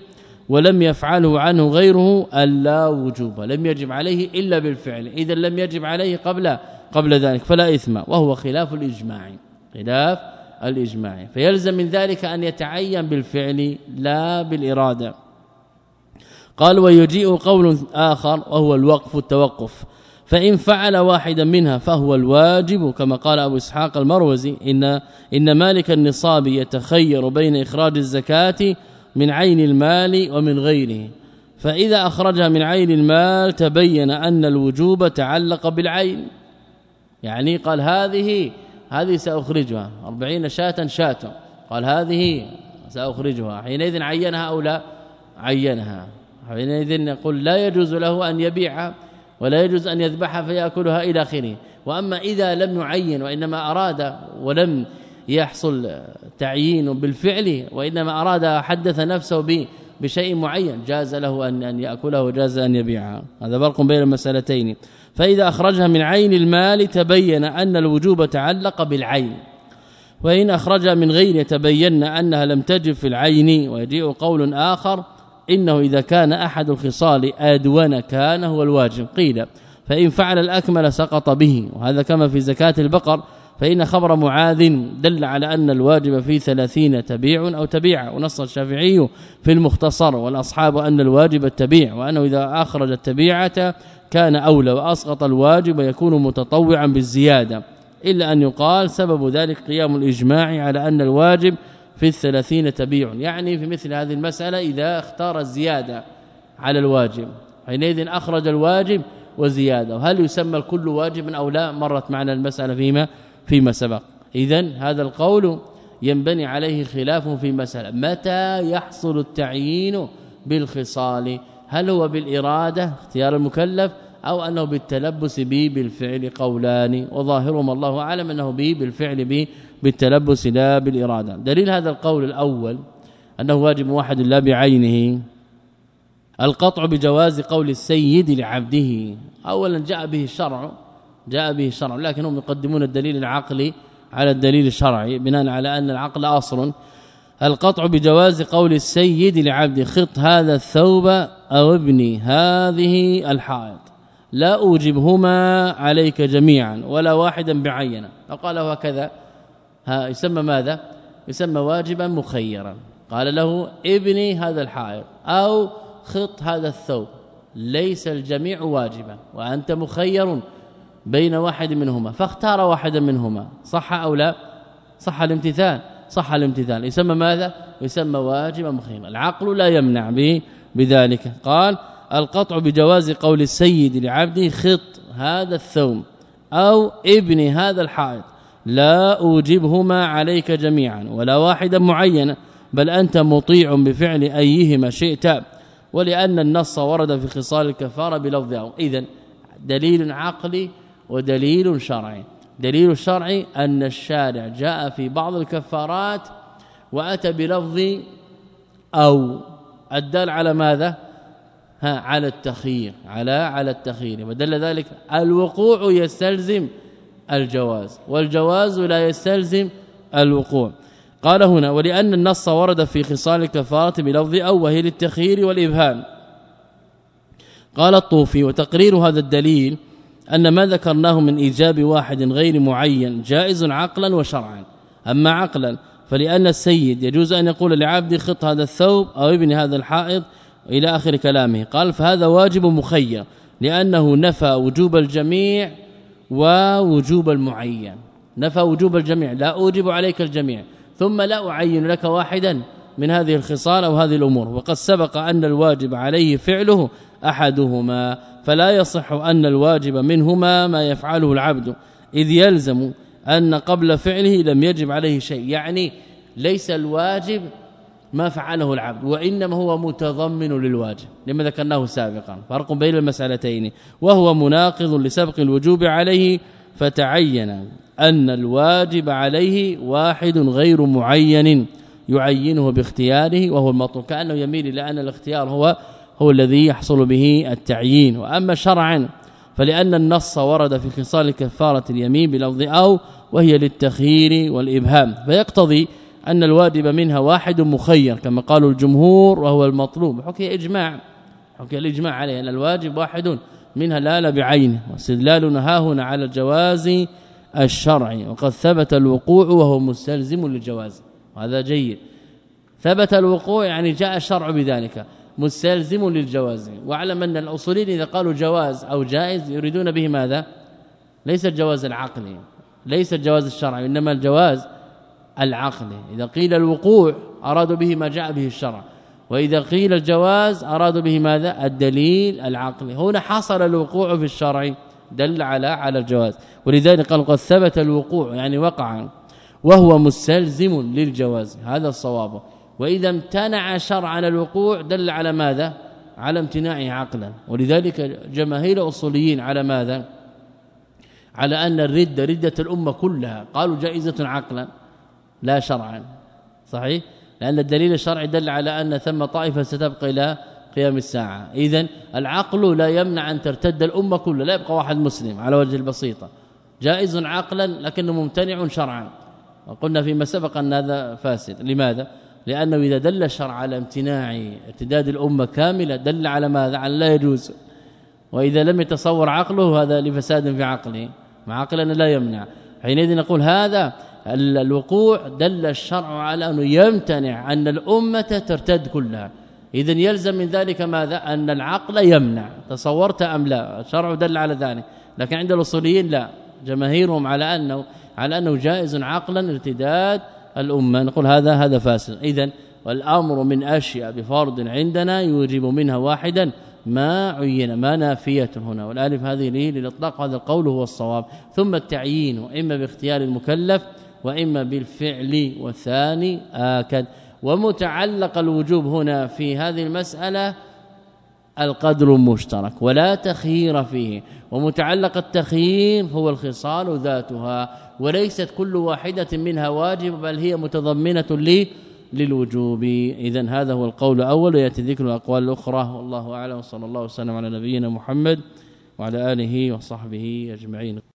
ولم يفعله عنه غيره ألا وجوب. لم يجب عليه إلا بالفعل. إذا لم يجب عليه قبل قبل ذلك. فلا إثم. وهو خلاف الإجماع. خلاف الإجماع. فيلزم من ذلك أن يتعين بالفعل لا بالإرادة. قال ويجيء قول آخر وهو الوقف التوقف. فإن فعل واحدا منها فهو الواجب كما قال أبو إسحاق المروزي إن إن مالك النصاب يتخير بين إخراج الزكاة من عين المال ومن غيره. فإذا أخرجها من عين المال تبين أن الوجوب تعلق بالعين. يعني قال هذه هذه سأخرجها. 40 شاة شاة. قال هذه سأخرجها. حينئذ عينها أو لا؟ عينها. حينئذ يقول لا يجوز له أن يبيعها ولا يجوز أن يذبحها فيأكلها إلى آخره. وأما إذا لم يعين وإنما أراد ولم يحصل تعيين بالفعل وإنما أراد حدث نفسه به بشيء معين جاز له ان أن يأكله وجاز أن يبيعها هذا فرق بين المسألتين. فإذا أخرجها من عين المال تبين أن الوجوب تعلق بالعين. وإن أخرجها من غير تبين أنها لم تجب في العين ويجيء قول آخر إنه إذا كان أحد الخصال أدون كان هو الواجب. قيل فإن فعل الأكمل سقط به. وهذا كما في زكاة البقر فإن خبر معاذ دل على أن الواجب في ثلاثين تبيع أو تبيع ونص الشافعي في المختصر والأصحاب أن الواجب التبيع وأنه إذا أخرج التبيعة كان أولى وأسقط الواجب يكون متطوعا بالزيادة. إلا أن يقال سبب ذلك قيام الإجماع على أن الواجب في الثلاثين تبيع. يعني في مثل هذه المسألة إذا اختار الزيادة على الواجب حينئذ أخرج الواجب وزياده وهل يسمى الكل واجب أو لا؟ مرت معنا المسألة فيما فيما سبق. اذا هذا القول ينبني عليه خلاف في مسألة. متى يحصل التعيين بالخصال؟ هل هو بالإرادة اختيار المكلف أو أنه بالتلبس به بالفعل قولان؟ وظاهرهم الله أعلم أنه به بالفعل به بالتلبس لا بالإرادة. دليل هذا القول الأول أنه واجب واحد لا بعينه. القطع بجواز قول السيد لعبده. اولا جاء به الشرع جاء به الشرع لكنهم يقدمون الدليل العقلي على الدليل الشرعي بناء على أن العقل أصل. القطع بجواز قول السيد لعبده خط هذا الثوب أو ابني هذه الحائط لا أوجبهما عليك جميعا ولا واحدا بعينه. فقال هكذا ها يسمى ماذا؟ يسمى واجبا مخيرا. قال له ابني هذا الحائط أو خط هذا الثوب ليس الجميع واجبا وأنت مخير بين واحد منهما. فاختار واحدا منهما صح أو لا؟ صح الامتثال صح الامتثال. يسمى ماذا؟ يسمى واجبا مخيرا. العقل لا يمنع به بذلك. قال القطع بجواز قول السيد لعبده خط هذا الثوم أو ابن هذا الحائط لا أوجبهما عليك جميعا ولا واحدا معينا بل أنت مطيع بفعل أيهما شئت ولأن النص ورد في خصال الكفارة بلفظ أو. اذا دليل عقلي ودليل شرعي. دليل الشرعي أن الشارع جاء في بعض الكفارات وأتى بلفظ أو. الدال على ماذا؟ ها على التخيير على على التخيير. ودل ذلك الوقوع يستلزم الجواز. والجواز لا يستلزم الوقوع. قال هنا ولأن النص ورد في خصال الكفارة بلفظ أو وهي للتخيير والإبهام قال الطوفي وتقرير هذا الدليل أن ما ذكرناه من إيجاب واحد غير معين جائز عقلا وشرعا. أما عقلا فلأن السيد يجوز أن يقول لعبد خط هذا الثوب أو ابن هذا الحائط إلى آخر كلامه. قال فهذا واجب مخير لأنه نفى وجوب الجميع ووجوب المعين. نفى وجوب الجميع. لا أوجب عليك الجميع. ثم لا أعين لك واحدا من هذه الخصال أو هذه الأمور. وقد سبق أن الواجب عليه فعله أحدهما. فلا يصح أن الواجب منهما ما يفعله العبد. إذ يلزم أن قبل فعله لم يجب عليه شيء. يعني ليس الواجب ما فعله العبد وإنما هو متضمن للواجب لما ذكرناه سابقا. فرق بين المسألتين وهو مناقض لسبق الوجوب عليه فتعين أن الواجب عليه واحد غير معين يعينه باختياره وهو المطلوب. كأنه يميل إلى أن الاختيار هو هو الذي يحصل به التعيين. وأما شرعا فلأن النص ورد في خصال كفارة اليمين بلفظ أو وهي للتخيير والإبهام. فيقتضي أن الواجب منها واحد مخير كما قالوا الجمهور وهو المطلوب. حكي إجماع حكي الإجماع عليه أن الواجب واحد منها لا لا بعينه واستدلالنا ها هنا على الجواز الشرعي. وقد ثبت الوقوع وهو مستلزم للجواز. وهذا جيد. ثبت الوقوع يعني جاء الشرع بذلك مستلزم للجواز. واعلم أن الأصوليين إذا قالوا جواز أو جائز يريدون به ماذا؟ ليس الجواز العقلي ليس الجواز الشرعي انما الجواز العقلي إذا قيل الوقوع أرادوا به ما جاء به الشرع. وإذا قيل الجواز أرادوا به ماذا؟ الدليل العقلي هنا حصل الوقوع في الشرع دل على على الجواز. ولذلك قال قد ثبت الوقوع يعني وقع وهو مستلزم للجواز. هذا الصواب. وإذا امتنع شرعا الوقوع دل على ماذا؟ على امتناعه عقلا. ولذلك جماهير الأصوليين على ماذا؟ على أن الردة ردة الأمة كلها. قالوا جائزة عقلا. لا شرعا. صحيح؟ لأن الدليل الشرعي دل على أن ثم طائفة ستبقى إلى قيام الساعة. اذا العقل لا يمنع أن ترتد الأمة كلها لا يبقى واحد مسلم على وجه البسيطة. جائز عقلا لكنه ممتنع شرعا. وقلنا فيما سبق أن هذا فاسد. لماذا؟ لأنه إذا دل الشرع على امتناع ارتداد الأمة كاملة دل على ماذا؟ على لا يجوز. وإذا لم يتصور عقله هذا لفساد في عقله. مع عقلنا لا يمنع. حينئذ نقول هذا الوقوع دل الشرع على أنه يمتنع أن الأمة ترتد كلها. اذا يلزم من ذلك ماذا؟ أن العقل يمنع. تصورت أم لا؟ الشرع دل على ذلك. لكن عند الأصوليين لا. جماهيرهم على أنه على أنه جائز عقلا ارتداد الأمة. نقول هذا هذا فاسد. اذا والامر من أشياء بفرض عندنا يوجب منها واحدا ما عين ما نافيه هنا. والألف هذه للإطلاق هذا القول هو الصواب. ثم التعيين اما باختيار المكلف وإما بالفعل والثاني آكد. ومتعلق الوجوب هنا في هذه المسألة القدر المشترك ولا تخيير فيه. ومتعلق التخيير هو الخصال ذاتها وليست كل واحدة منها واجب بل هي متضمنة لي للوجوب. اذا هذا هو القول الأول ويأتي ذكر الأقوال الأخرى. والله أعلم صلى الله وسلم على نبينا محمد وعلى آله وصحبه أجمعين.